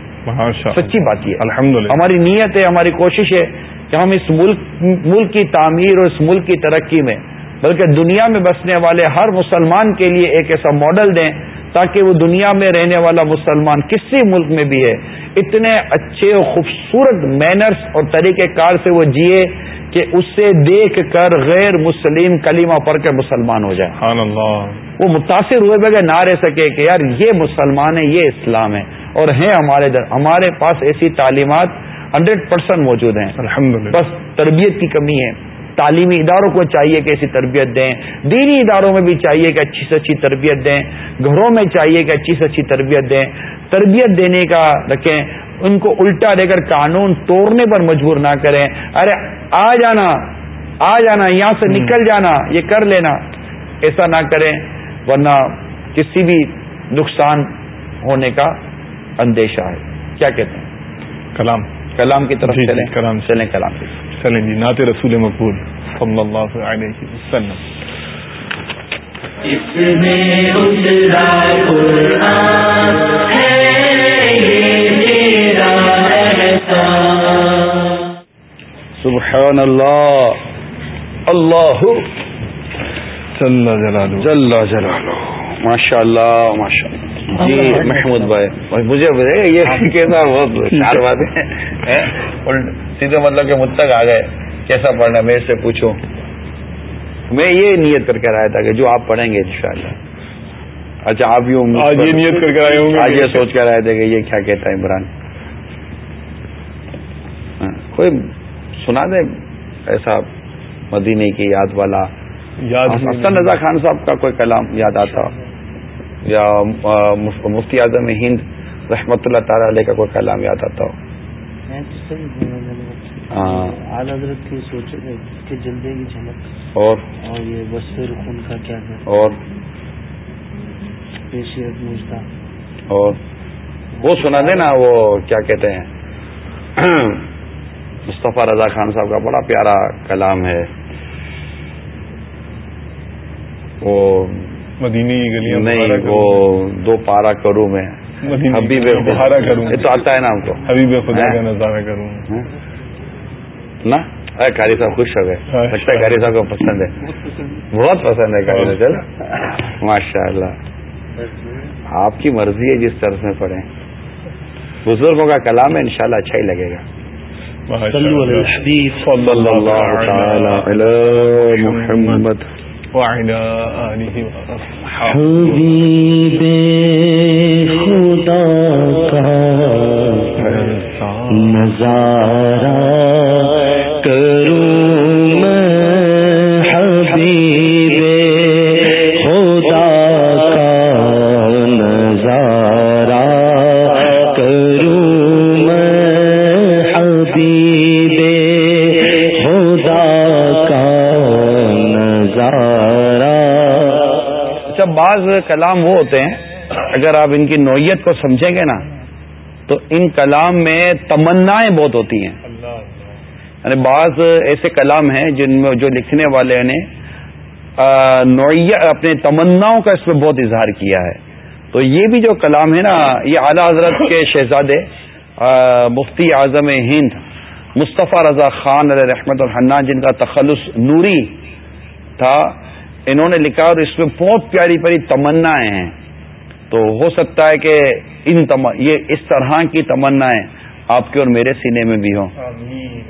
سچی بات یہ الحمد ہماری نیت ہے ہماری کوشش ہے کہ ہم اس ملک ملک کی تعمیر اور اس ملک کی ترقی میں بلکہ دنیا میں بسنے والے ہر مسلمان کے لیے ایک ایسا ماڈل دیں تاکہ وہ دنیا میں رہنے والا مسلمان کسی ملک میں بھی ہے۔ اتنے اچھے اور خوبصورت مینرس اور طریقہ کار سے وہ جیے کہ اس سے دیکھ کر غیر مسلم کلیمہ پڑھ کے مسلمان ہو جائے۔ وہ متاثر ہوئے بغیر نہ رہ سکے کہ یار یہ مسلمان ہے یہ اسلام ہے اور ہیں ہمارے در ہمارے پاس ایسی تعلیمات ہنڈریڈ پرسینٹ موجود ہیں۔ بس تربیت کی کمی ہے۔ تعلیمی اداروں کو چاہیے کہ ایسی تربیت دیں۔ دینی اداروں میں بھی چاہیے کہ اچھی سے اچھی تربیت دیں۔ گھروں میں چاہیے کہ اچھی سے اچھی تربیت دیں۔ تربیت دینے کا رکھیں۔ ان کو الٹا دے کر قانون توڑنے پر مجبور نہ کریں۔ ارے آ جانا آ جانا یہاں سے نکل جانا یہ کر لینا۔ ایسا نہ کریں ورنہ کسی بھی نقصان ہونے کا اندیشہ ہے۔ کیا کہتے ہیں؟ کلام۔ کلام کی طرف جی، جی، چلیں۔ کلام۔ چلیں کلام کی۔ چلیں جی نعت رسول مقبول صلی اللہ علیہ وسلم۔ سبحان اللہ اللہ۔ جل جلالہ۔ جل جلالہ۔ ماشاء اللہ ماشاء اللہ جی محمود بھائی۔ مجھے یہ کیسا بہت چار بات ہے۔ سیدھے مطلب کہ مجھ تک آ گئے۔ کیسا پڑھنا میرے سے پوچھو۔ میں یہ نیت کر کے آیا تھا کہ جو آپ پڑھیں گے انشاءاللہ۔ اچھا آپ یوں یہ نیت کر کے آئے ہوں گے۔ آج یہ سوچ کر آئے تھے کہ یہ کیا کہتا ہے عمران۔ ہاں، کوئی سنا دے ایسا مدینے کی یاد والا؟ یاد حسن رضا خان صاحب کا کوئی کلام یاد آتا؟ یا مفتی اعظم ہند رحمت اللہ تعالی علیہ کا کوئی کلام یاد آتا ہو؟ اور؟ وہ سنا دے نا وہ کیا کہتے ہیں؟ مصطفیٰ رضا خان صاحب کا بڑا پیارا کلام ہے۔ وہ مدینی گلیاں نہیں وہ دو پارا کروں میں۔ حبیب بہارا کروں یہ تو آتا ہے نا ہم کو۔ حبیب خدا کا نظارہ کروں نا؟ کاری صاحب خوش ہو گئے۔ لگتا ہے کاری صاحب کو پسند ہے۔ بہت پسند۔ ہے کاری صاحب۔ چل۔ ماشاء اللہ آپ کی مرضی ہے جس طرح میں پڑھیں۔ بزرگوں کا کلام ہے انشاءاللہ اچھا ہی لگے گا۔ محمد۔ وعلى آله حبیب خدا کا نظارہ کروں بعض کلام وہ ہوتے ہیں، اگر آپ ان کی نوعیت کو سمجھیں گے نا، تو ان کلام میں تمنائیں بہت ہوتی ہیں۔ یعنی بعض ایسے کلام ہیں جن میں جو لکھنے والے نے نوعیت اپنے تمناؤں کا اس میں بہت اظہار کیا ہے۔ تو یہ بھی جو کلام ہے نا، یہ اعلی حضرت کے شہزادے مفتی اعظم ہند، مصطفیٰ رضا خان علیہ رحمت الحنان، جن کا تخلص نوری تھا انہوں نے لکھا اور اس میں بہت پیاری پیاری تمنائیں ہیں۔ تو ہو سکتا ہے کہ ان تم... یہ اس طرح کی تمنائیں آپ کے اور میرے سینے میں بھی ہوں۔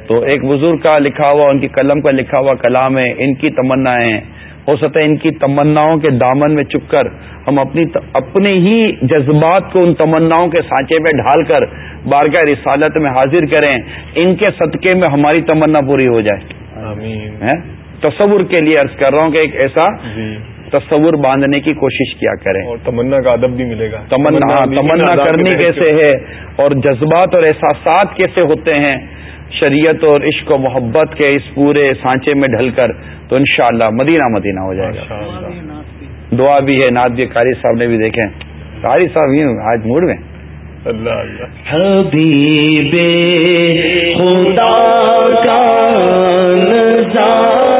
تو ایک بزرگ کا لکھا ہوا ان کی قلم کا لکھا ہوا کلام ہے ان کی تمنا ہو سکتا ہے ان کی تمناؤں کے دامن میں چپ کر ہم اپنی اپنے ہی جذبات کو ان تمناؤں کے سانچے میں ڈھال کر بارگاہ رسالت میں حاضر کریں۔ ان کے صدقے میں ہماری تمنا پوری ہو جائے۔ تصور کے لیے عرض کر رہا ہوں کہ ایک ایسا جی۔ تصور باندھنے کی کوشش کیا کریں۔ اور تمنا کا ادب بھی ملے گا۔ تمنا تمنا کرنی کیسے ہے؟ اور جذبات اور احساسات کیسے ہوتے ہیں؟ شریعت اور عشق و محبت کے اس پورے سانچے میں ڈھل کر تو انشاءاللہ مدینہ مدینہ ہو جائے گا۔ دعا بھی ہے ناد بھی قاری صاحب نے بھی دیکھیں۔ قاری صاحب ہی آج موڈ میں۔ حبیب خدا کا نظارہ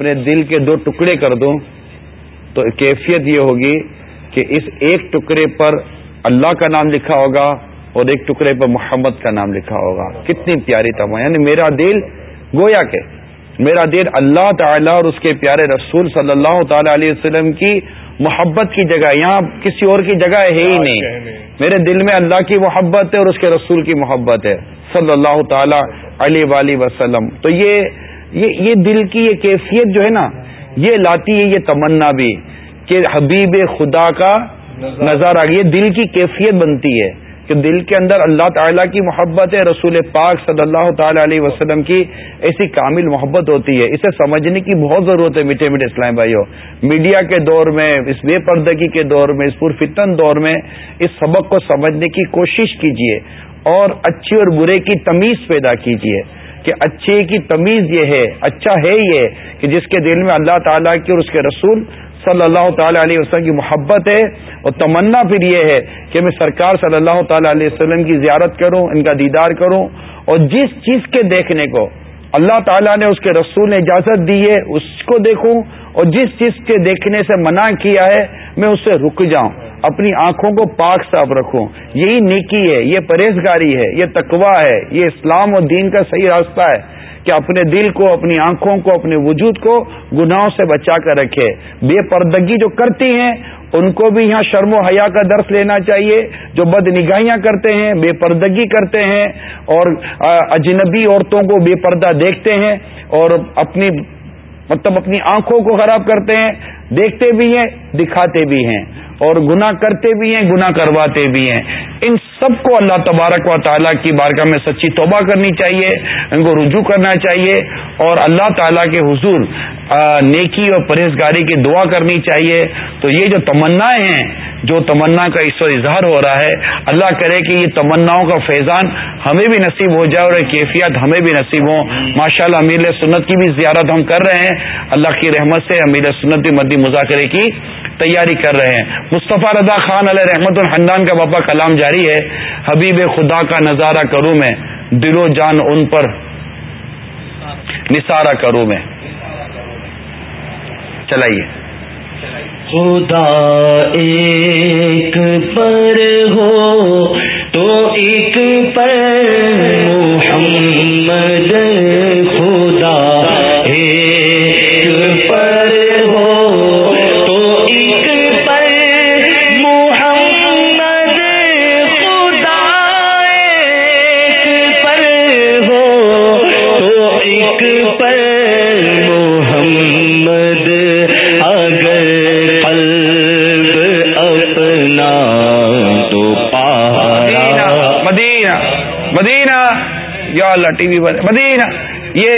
اپنے دل کے دو ٹکڑے کر دوں تو کیفیت یہ ہوگی کہ اس ایک ٹکڑے پر اللہ کا نام لکھا ہوگا اور ایک ٹکڑے پر محمد کا نام لکھا ہوگا۔ کتنی پیاری تما یعنی میرا دل گویا کے میرا دل اللہ تعالیٰ اور اس کے پیارے رسول صلی اللہ تعالی علیہ وسلم کی محبت کی جگہ یہاں کسی اور کی جگہ ہے ہی نہیں۔ میرے دل میں اللہ کی محبت ہے اور اس کے رسول کی محبت ہے۔ صلی اللہ تعالی علیہ وسلم۔ تو یہ یہ یہ دل کی یہ کیفیت جو ہے نا یہ لاتی ہے یہ تمنا بھی کہ حبیب خدا کا نظارہ یہ دل کی کیفیت بنتی ہے کہ دل کے اندر اللہ تعالیٰ کی محبت ہے رسول پاک صلی اللہ تعالی علیہ وسلم کی ایسی کامل محبت ہوتی ہے۔ اسے سمجھنے کی بہت ضرورت ہے میٹھے میٹھے اسلام بھائیوں میڈیا کے دور میں اس بے پردگی کے دور میں اس پرفتن دور میں اس سبق کو سمجھنے کی کوشش کیجیے اور اچھے اور برے کی تمیز پیدا کیجیے کہ اچھے کی تمیز یہ ہے اچھا ہے یہ کہ جس کے دل میں اللہ تعالیٰ کی اور اس کے رسول صلی اللہ تعالی علیہ وسلم کی محبت ہے، اور تمنا پھر یہ ہے کہ میں سرکار صلی اللہ تعالی علیہ وسلم کی زیارت کروں، ان کا دیدار کروں، اور جس چیز کے دیکھنے کو اللہ تعالیٰ نے اس کے رسول نے اجازت دی ہے، اس کو دیکھوں اور جس چیز کے دیکھنے سے منع کیا ہے، میں اس سے رک جاؤں۔ اپنی آنکھوں کو پاک صاف رکھوں۔ یہی نیکی ہے، یہ پرہیزگاری ہے، یہ تقوا ہے، یہ اسلام اور دین کا صحیح راستہ ہے کہ اپنے دل کو، اپنی آنکھوں کو، اپنے وجود کو گناہوں سے بچا کر رکھے۔ بے پردگی جو کرتی ہیں، ان کو بھی یہاں شرم و حیا کا درس لینا چاہیے۔ جو بد نگاہیاں کرتے ہیں، بے پردگی کرتے ہیں اور اجنبی عورتوں کو بے پردہ دیکھتے ہیں اور اپنی مطلب اپنی آنکھوں کو خراب کرتے ہیں دیکھتے بھی ہیں، دکھاتے بھی ہیں، اور گنا کرتے بھی ہیں گنا کرواتے بھی ہیں۔ ان سب کو اللہ تبارک و تعالیٰ کی بارگاہ میں سچی توبہ کرنی چاہیے، ان کو رجوع کرنا چاہیے، اور اللہ تعالیٰ کے حضور نیکی اور پرہیزگاری کی دعا کرنی چاہیے۔ تو یہ جو تمنا ہیں، جو تمنا کا اس وقت اظہار ہو رہا ہے، اللہ کرے کہ یہ تمناؤں کا فیضان ہمیں بھی نصیب ہو جائے اور کیفیت ہمیں بھی نصیب ہو۔ ماشاء اللہ امیر سنت کی بھی زیارت ہم کر رہے ہیں۔ اللہ کی رحمت سے امیر سنت بھی مدی مذاکرے کی تیاری کر رہے ہیں۔ مصطفیٰ رضا خان علیہ رحمت الحمدان کا باپا کلام جاری ہے۔ حبیب خدا کا نظارہ کروں میں دل و جان ان پر نثارہ کروں میں۔ چلائیے۔ خدا ایک پر ہو تو ایک پر محمد خدا ایک ٹی وی پر مدینہ یہ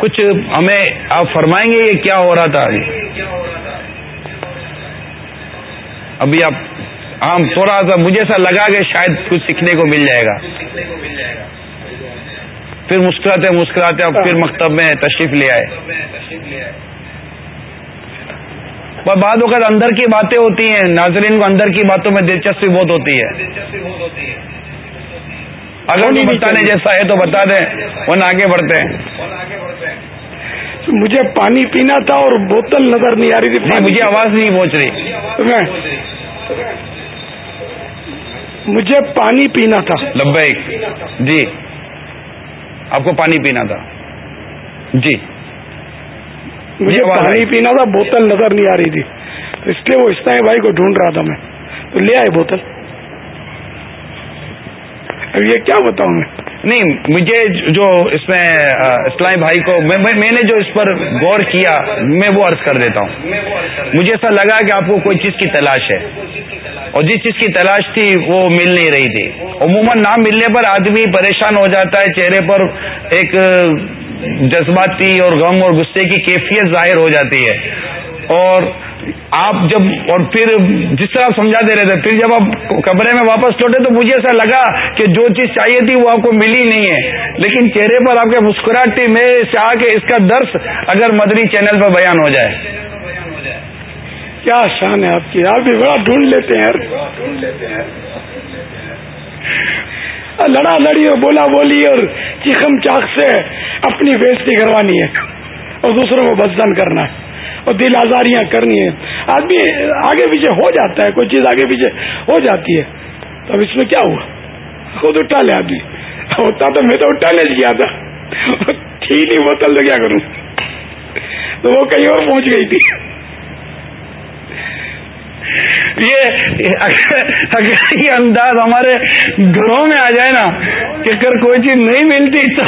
کچھ ہمیں آپ فرمائیں گے یہ کیا ہو رہا تھا ابھی آپ ہم تھوڑا سا مجھے ایسا لگا کہ شاید کچھ سیکھنے کو مل جائے گا۔ پھر مسکراتے مسکراتے اب پھر مکتب میں تشریف لے آئے۔ بعد وقت اندر کی باتیں ہوتی ہیں، ناظرین کو اندر کی باتوں میں دلچسپی بہت ہوتی ہے۔ اگر بھی بتانے جیسا ہے تو بتا دیں ورنہ آگے بڑھتے ہیں۔ مجھے پانی پینا تھا اور بوتل نظر نہیں آ رہی تھی مجھے آواز نہیں پہنچ رہی۔ مجھے پانی پینا تھا۔ لبیک جی۔ آپ کو پانی پینا تھا۔ جی۔ مجھے پانی پینا تھا بوتل نظر نہیں آ رہی تھی۔ اس لیے وہ اسلائی بھائی کو ڈھونڈ رہا تھا میں۔ تو لے آئے بوتل۔ اب یہ کیا بتاؤں میں؟ نہیں، مجھے جو اس میں اسلامی بھائی کو میں نے جو اس پر غور کیا، میں وہ عرض کر دیتا ہوں۔ مجھے ایسا لگا کہ آپ کو کوئی چیز کی تلاش ہے۔ اور جس چیز کی تلاش تھی، وہ مل نہیں رہی تھی۔ عموماً نہ ملنے پر آدمی پریشان ہو جاتا ہے، چہرے پر ایک جذباتی اور غم اور غصے کی کیفیت ظاہر ہو جاتی ہے۔ اور آپ جب اور پھر جس طرح سمجھا دے رہے تھے پھر جب آپ کمرے میں واپس لوٹے تو مجھے ایسا لگا کہ جو چیز چاہیے تھی وہ آپ کو ملی نہیں ہے۔ لیکن چہرے پر آپ کے مسکراہٹ تھی میں چاہ کہ اس کا درس اگر مدنی چینل پر بیان ہو جائے۔ کیا شان ہے آپ کی۔ آپ بھی بڑا ڈھونڈ لیتے ہیں۔ لڑا لڑی اور بولا بولی اور چیخم چاخ سے اپنی بےزتی کروانی ہے اور دوسروں کو بدن کرنا ہے۔ اور دل آزاریاں کرنی ہے آدمی آگے پیچھے ہو جاتا ہے، کوئی چیز آگے پیچھے ہو جاتی ہے۔ تو اب اس میں کیا ہوا؟ خود اٹھا لے آدمی۔ ہوتا تو میں تو اٹھا لے گیا تھا۔ ٹھیک نہیں بوتل تو کیا کروں؟ تو وہ کہیں اور پہنچ گئی تھی۔ یہ اگر یہ انداز ہمارے گھروں میں آ جائے نا کہ اگر کوئی چیز نہیں ملتی تو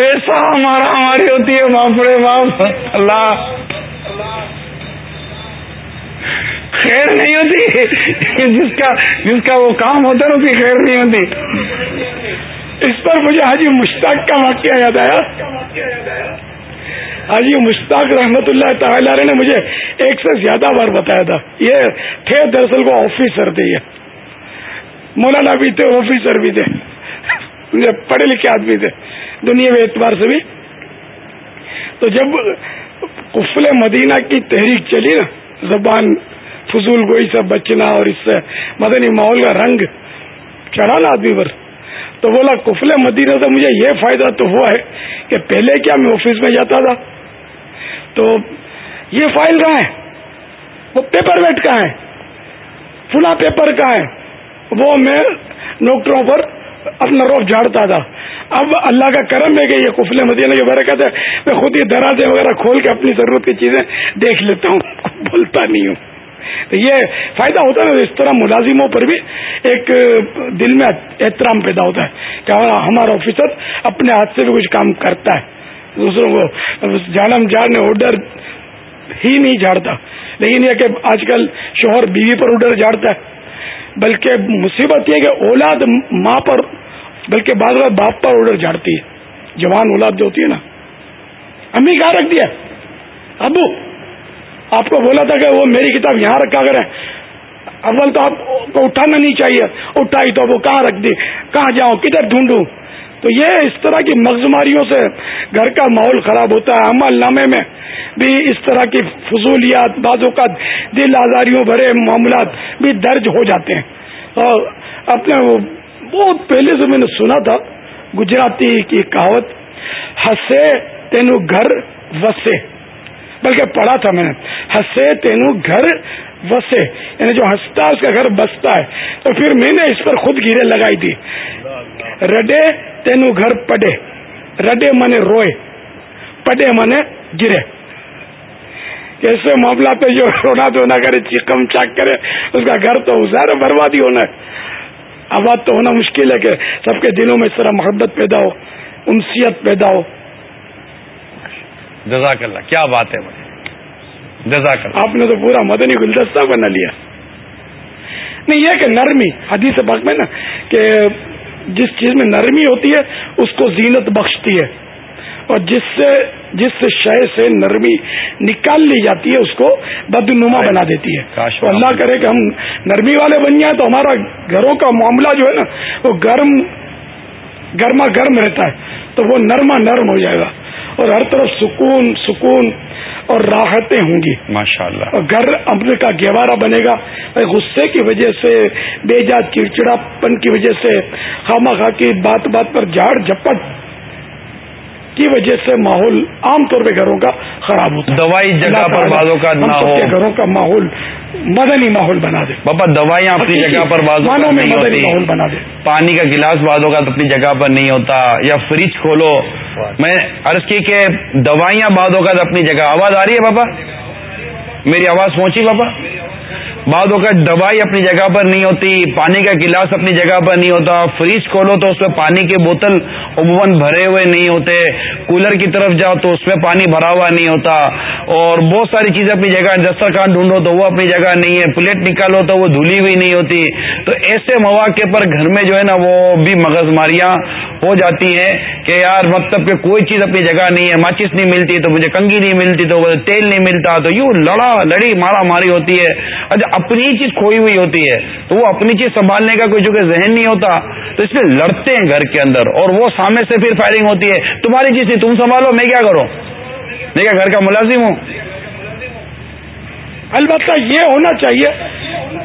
ایسا ہمارا ہماری ہوتی ہے باپڑے باپ اللہ۔ خیر نہیں ہوتی۔ جس کا جس کا وہ کام ہوتا ہے اس کی خیر نہیں ہوتی۔ اس پر مجھے حاجی مشتاق کا واقعہ یاد آیا۔ حاجی مشتاق رحمت اللہ تعالی نے مجھے ایک سے زیادہ بار بتایا تھا۔ یہ تھے دراصل وہ آفیسر تھے یہ۔ مولانا بھی تھے آفیسر بھی تھے۔ پڑھے لکھے آدمی تھے۔ دنیا میں اعتبار سے بھی۔ تو جب قفل مدینہ کی تحریک چلی نا، زبان فضول گوئی سے بچنا اور اس سے مدنی ماحول کا رنگ چڑھا نا آدمی پر، تو بولا کفل مدینہ سے مجھے یہ فائدہ تو ہوا ہے کہ پہلے کیا میں آفس میں جاتا تھا؟ تو یہ فائل کہاں ہے؟ وہ پیپر ویٹ کہاں ہے؟ فلا پیپر کہاں ہے؟ وہ میں نوکروں پر اپنا روپ جھاڑتا تھا۔ اب اللہ کا کرم ہے کہ یہ کفل مدینہ کی برکت ہے۔ میں خود ہی درازے وغیرہ کھول کے اپنی ضرورت کی چیزیں دیکھ لیتا ہوں۔ بولتا نہیں ہوں۔ تو یہ فائدہ ہوتا ہے اس طرح ملازموں پر بھی ایک دل میں احترام پیدا ہوتا ہے کہ ہمارا آفیسر اپنے ہاتھ سے بھی کچھ کام کرتا ہے۔ دوسروں کو جانم جان آڈر ہی نہیں جھاڑتا۔ لیکن یہ کہ آج کل شوہر بیوی پر آڈر جھاڑتا ہے۔ بلکہ مصیبت یہ کہ اولاد ماں پر، بلکہ بعض باپ پر آڈر جھاڑتی ہے۔ جوان اولاد جو ہوتی ہے نا، امی کہاں رکھ دیا؟ ابو، آپ کو بولا تھا کہ وہ میری کتاب یہاں رکھا کریں۔ اول تو آپ کو اٹھانا نہیں چاہیے، اٹھائی تو وہ کہاں رکھ دی؟ کہاں جاؤں؟ کدھر ڈھونڈوں؟ تو یہ اس طرح کی مغزماریوں سے گھر کا ماحول خراب ہوتا ہے۔ عمل نامے میں بھی اس طرح کی فضولیات بعض اوقات دل آزاریوں بھرے معاملات بھی درج ہو جاتے ہیں۔ اور اپنے بہت پہلے سے میں نے سنا تھا گجراتی کی کہاوت ہسے تینو گھر وسے بلکہ پڑھا تھا میں نے ہسے تینو گھر وسے یعنی جو ہنستا اس کا گھر بستا ہے۔ تو پھر میں نے اس پر خود گیرے لگائی تھی۔ رڈے تینو گھر پڑے رڈے منے روئے پڑے منے گرے۔ ایسے معاملہ پہ جو رونا دھونا کرے چیکم چاک کرے اس کا گھر تو ظاہر بربادی ہونا ہے۔ آباد تو ہونا مشکل ہے کہ سب کے دلوں میں اس طرح محبت پیدا ہو انسیت پیدا ہو۔ جزاک اللہ کیا بات ہے جزاک اللہ آپ نے تو پورا مدنی گلدستہ بنا لیا۔ نہیں یہ کہ نرمی حدیث بخ میں نا کہ جس چیز میں نرمی ہوتی ہے اس کو زینت بخشتی ہے۔ اور جس سے جس شے سے نرمی نکال لی جاتی ہے اس کو بدنما بنا دیتی ہے۔ اللہ کرے کہ ہم نرمی والے بن جائیں تو ہمارا گھروں کا معاملہ جو ہے نا وہ گرم گرما گرم رہتا ہے تو وہ نرما نرم ہو جائے گا۔ اور ہر طرف سکون سکون اور راحتیں ہوں گی۔ ماشاء اللہ اور گھر امن کا گہوارہ بنے گا۔ غصے کی وجہ سے بے جات چڑچڑا پن کی وجہ سے خامہ خاں کی بات بات پر جھاڑ جھپٹ کی وجہ سے ماحول عام طور پہ گھروں کا خراب ہوتا ہے۔ دوائی جگہ پر بازوں کا نہ ہو۔ گھروں کا ماحول مدنی ماحول بنا دے۔ پاپا دوائیاں اپنی جگہ پر بازوں میں مدنی ماحول بنا دے۔ پانی کا گلاس بازوں کا اپنی جگہ پر نہیں ہوتا۔ یا فریج کھولو۔ میں عرض کی کہ دوائیاں بازوں کا اپنی جگہ۔ آواز آ رہی ہے پاپا میری آواز پہنچی پاپا بعد اوقات دوائی اپنی جگہ پر نہیں ہوتی، پانی کا گلاس اپنی جگہ پر نہیں ہوتا، فریج کھولو تو اس میں پانی کے بوتل عموماً بھرے ہوئے نہیں ہوتے، کولر کی طرف جاؤ تو اس میں پانی بھرا ہوا نہیں ہوتا، اور بہت ساری چیزیں اپنی جگہ، دسترخوان ڈھونڈو تو وہ اپنی جگہ نہیں ہے، پلیٹ نکالو تو وہ دھلی ہوئی نہیں ہوتی۔ تو ایسے مواقع پر گھر میں جو ہے نا وہ بھی مغز ماریاں ہو جاتی ہیں کہ یار مطلب کہ کوئی چیز اپنی جگہ نہیں ہے، ماچس نہیں ملتی تو مجھے کنگھی نہیں ملتی تو تیل نہیں ملتا تو یوں لڑا لڑی مارا ماری ہوتی ہے۔ اچھا اپنی چیز کھوئی ہوئی ہوتی ہے تو وہ اپنی چیز سنبھالنے کا کوئی جو کہ ذہن نہیں ہوتا تو اس میں لڑتے ہیں گھر کے اندر اور وہ سامنے سے پھر فائرنگ ہوتی ہے تمہاری چیز تم سنبھالو میں کیا کروں؟ میں کیا گھر کا ملازم ہوں؟ البتہ یہ ہونا چاہیے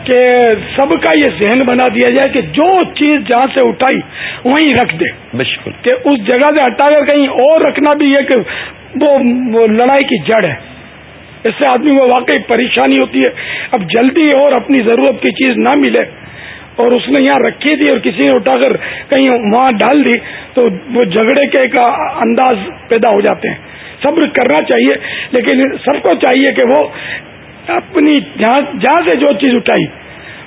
کہ سب کا یہ ذہن بنا دیا جائے کہ جو چیز جہاں سے اٹھائی وہیں رکھ دے۔ بالکل۔ کہ اس جگہ سے ہٹا کر کہیں اور رکھنا بھی یہ کہ وہ لڑائی کی جڑ ہے۔ اس سے آدمی کو واقعی پریشانی ہوتی ہے۔ اب جلدی اور اپنی ضرورت کی چیز نہ ملے اور اس نے یہاں رکھی تھی اور کسی نے اٹھا کر کہیں وہاں ڈال دی تو وہ جھگڑے کے کا انداز پیدا ہو جاتے ہیں۔ صبر کرنا چاہیے، لیکن سب کو چاہیے کہ وہ اپنی جہاں سے جو چیز اٹھائی،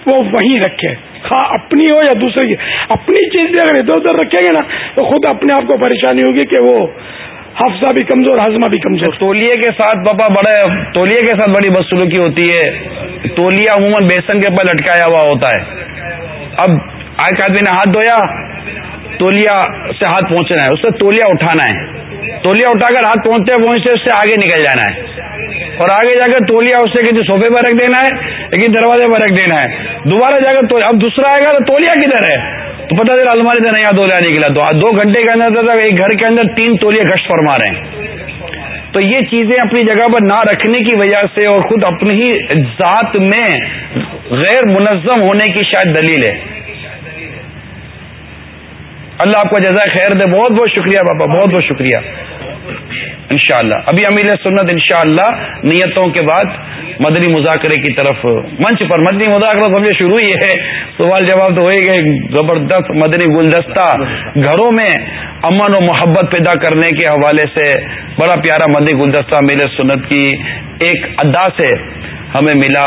وہ وہیں رکھے۔ خواہ اپنی ہو یا دوسرے کی اپنی چیز بھی اگر ادھر ادھر رکھیں گے نا، تو خود اپنے آپ کو پریشانی ہوگی کہ وہ حفظہ بھی کمزور ہاضمہ بھی کمزور۔ تولیے کے ساتھ پاپا بڑے تولیے کے ساتھ بڑی بدسلوکی ہوتی ہے۔ تولیہ عموماً بیسن کے اوپر لٹکایا ہوا ہوتا ہے۔ اب آج آدمی نے ہاتھ دھویا تولیا سے ہاتھ پہنچنا ہے، اس سے تولیا اٹھانا ہے۔ تولیا اٹھا کر ہاتھ پہنچتے پہنچتے اس سے آگے نکل جانا ہے۔ اور آگے جا کر تولیا اس سے کسی صوفے پر رکھ دینا ہے لیکن دروازے پر رکھ دینا ہے۔ دوبارہ جا کر اب دوسرا آئے گا تو تولیا کدھر ہے؟ تو پتا چلا الماری سے نیا تولیا نکلا تو دو گھنٹے کے اندر ایک گھر کے اندر تین تولیے گشت فرما رہے ہیں۔ تو یہ چیزیں اپنی جگہ پر نہ رکھنے کی وجہ سے اور خود اپنی ہی ذات میں غیر منظم ہونے کی شاید دلیل ہے۔ اللہ آپ کو جزائے خیر دے۔ بہت بہت شکریہ بابا، بہت بہت شکریہ۔ انشاءاللہ. ابھی امیل سنت انشاءاللہ نیتوں کے بعد مدنی مذاکرے کی طرف منچ پر مدنی مذاکرہ سمجھے شروع ہی ہے. سوال جواب تو ہو ہی گئے زبردست مدنی گلدستہ گھروں میں امن و محبت پیدا کرنے کے حوالے سے بڑا پیارا مدنی گلدستہ امیل سنت کی ایک ادا سے ہمیں ملا.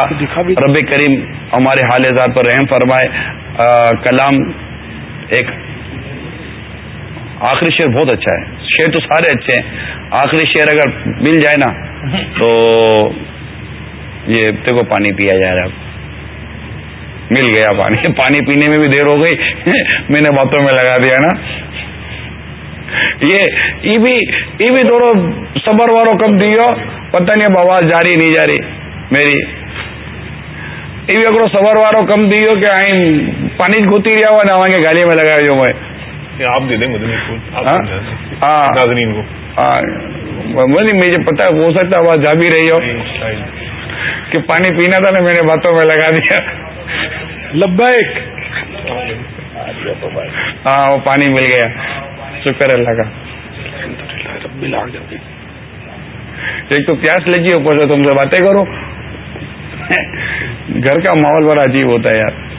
رب کریم ہمارے حال زار پر رحم فرمائے. کلام ایک آخری شعر بہت اچھا ہے. شعر تو سارے اچھے ہیں۔ آخری شعر اگر مل جائے نا، تو یہ دیکھو پانی پیا جائے رہا مل گیا پانی۔ پانی پینے میں بھی دیر ہو گئی۔ میں نے باتوں میں لگا دیا نا۔ یہ بھی بھی تھوڑا صبر وارو کم دیو۔ پتہ نہیں اب آواز جاری نہیں جاری۔ میری، یہ بھی اگر صبر وارو کم دیو کہ آئیں پانی گھوتی رہا ہوا نہ گالی میں لگا جو میں۔ آپ دے دیں ہاں؟ ناظرین کو۔ مجھے پتا ہو سکتا آواز جا بھی رہی ہو۔ کہ پانی پینا تھا نا میں نے باتوں میں لگا دیا۔ لبیک۔ ہاں وہ پانی مل گیا۔ شکر اللہ کا۔ ایک تو پیاس لگی اوپر سے تم سے باتیں کرو گھر کا ماحول بڑا عجیب ہوتا ہے یار۔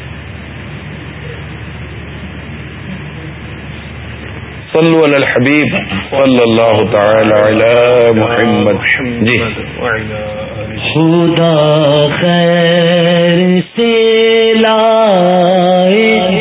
صلو علی الحبیب صلی اللہ تعالی علی محمد. جی. خدا خیر سے لائے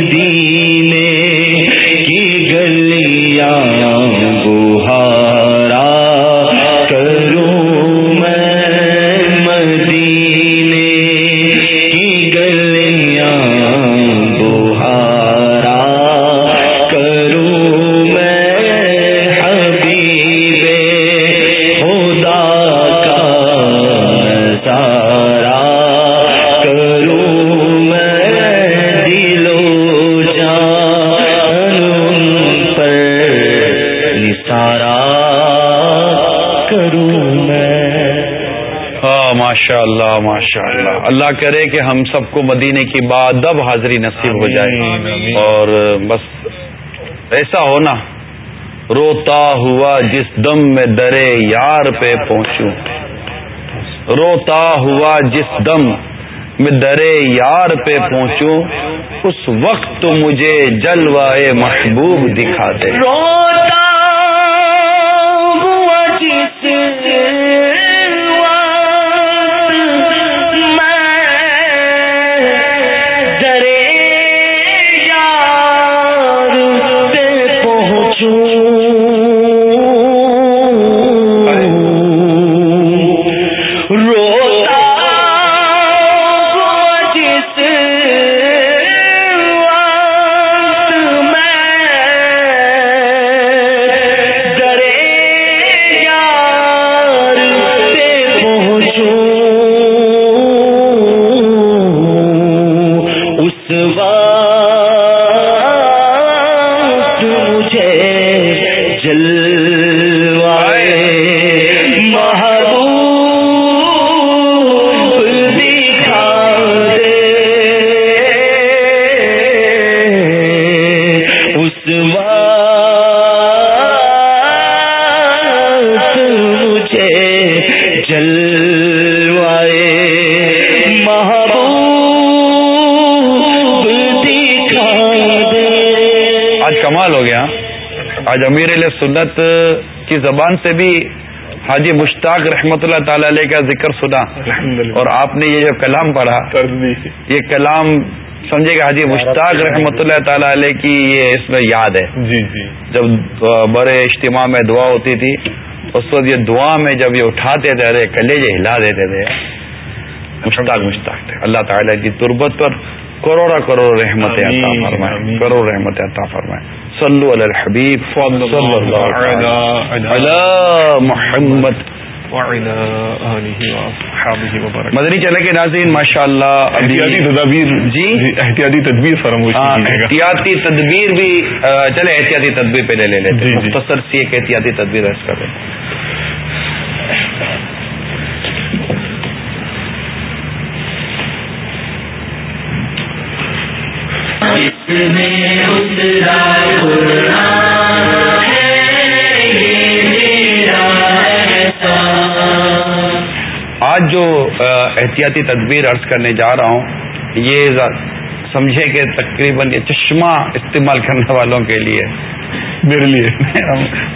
دی اللہ۔ کرے کہ ہم سب کو مدینے کی بعد اب حاضری نصیب ہو جائے۔ اور بس ایسا ہونا۔ روتا ہوا جس دم میں درے یار پہ پہنچوں۔ روتا ہوا جس دم میں درے یار پہ پہنچوں۔ اس وقت مجھے جلوائے محبوب دکھا دے۔ آج امیر علیہ سنت کی زبان سے بھی حاجی مشتاق رحمۃ اللہ تعالی علیہ کا ذکر سنا اور آپ نے یہ جو کلام پڑھا یہ کلام سمجھے گا حاجی مشتاق رحمۃ اللہ تعالی علیہ کی یہ اس میں یاد ہے۔ جی جی۔ جب بڑے اجتماع میں دعا ہوتی تھی اس وقت یہ دعا میں جب یہ اٹھاتے تھے ارے کلیجے ہلا دیتے تھے۔ مشتاق مشتاق تھے۔ اللہ تعالیٰ کی تربت پر کروڑا کروڑ رحمت عطا فرمائے کروڑ رحمت عطا فرمائے صلو علی الحبیب محمد مدنی چلے کے ناظرین ماشاء اللہ احتیاطی تدابیر جی؟ احتیاطی تدبیر فرموش ہاں، احتیاطی تدبیر بھی چلے احتیاطی تدبیر پہلے لے لیتے جی، جی۔ مختصر سی ایک احتیاطی تدبیر آج جو احتیاطی تدبیر عرض کرنے جا رہا ہوں یہ سمجھے کہ تقریباً یہ چشمہ استعمال کرنے والوں کے لیے۔ میرے لیے۔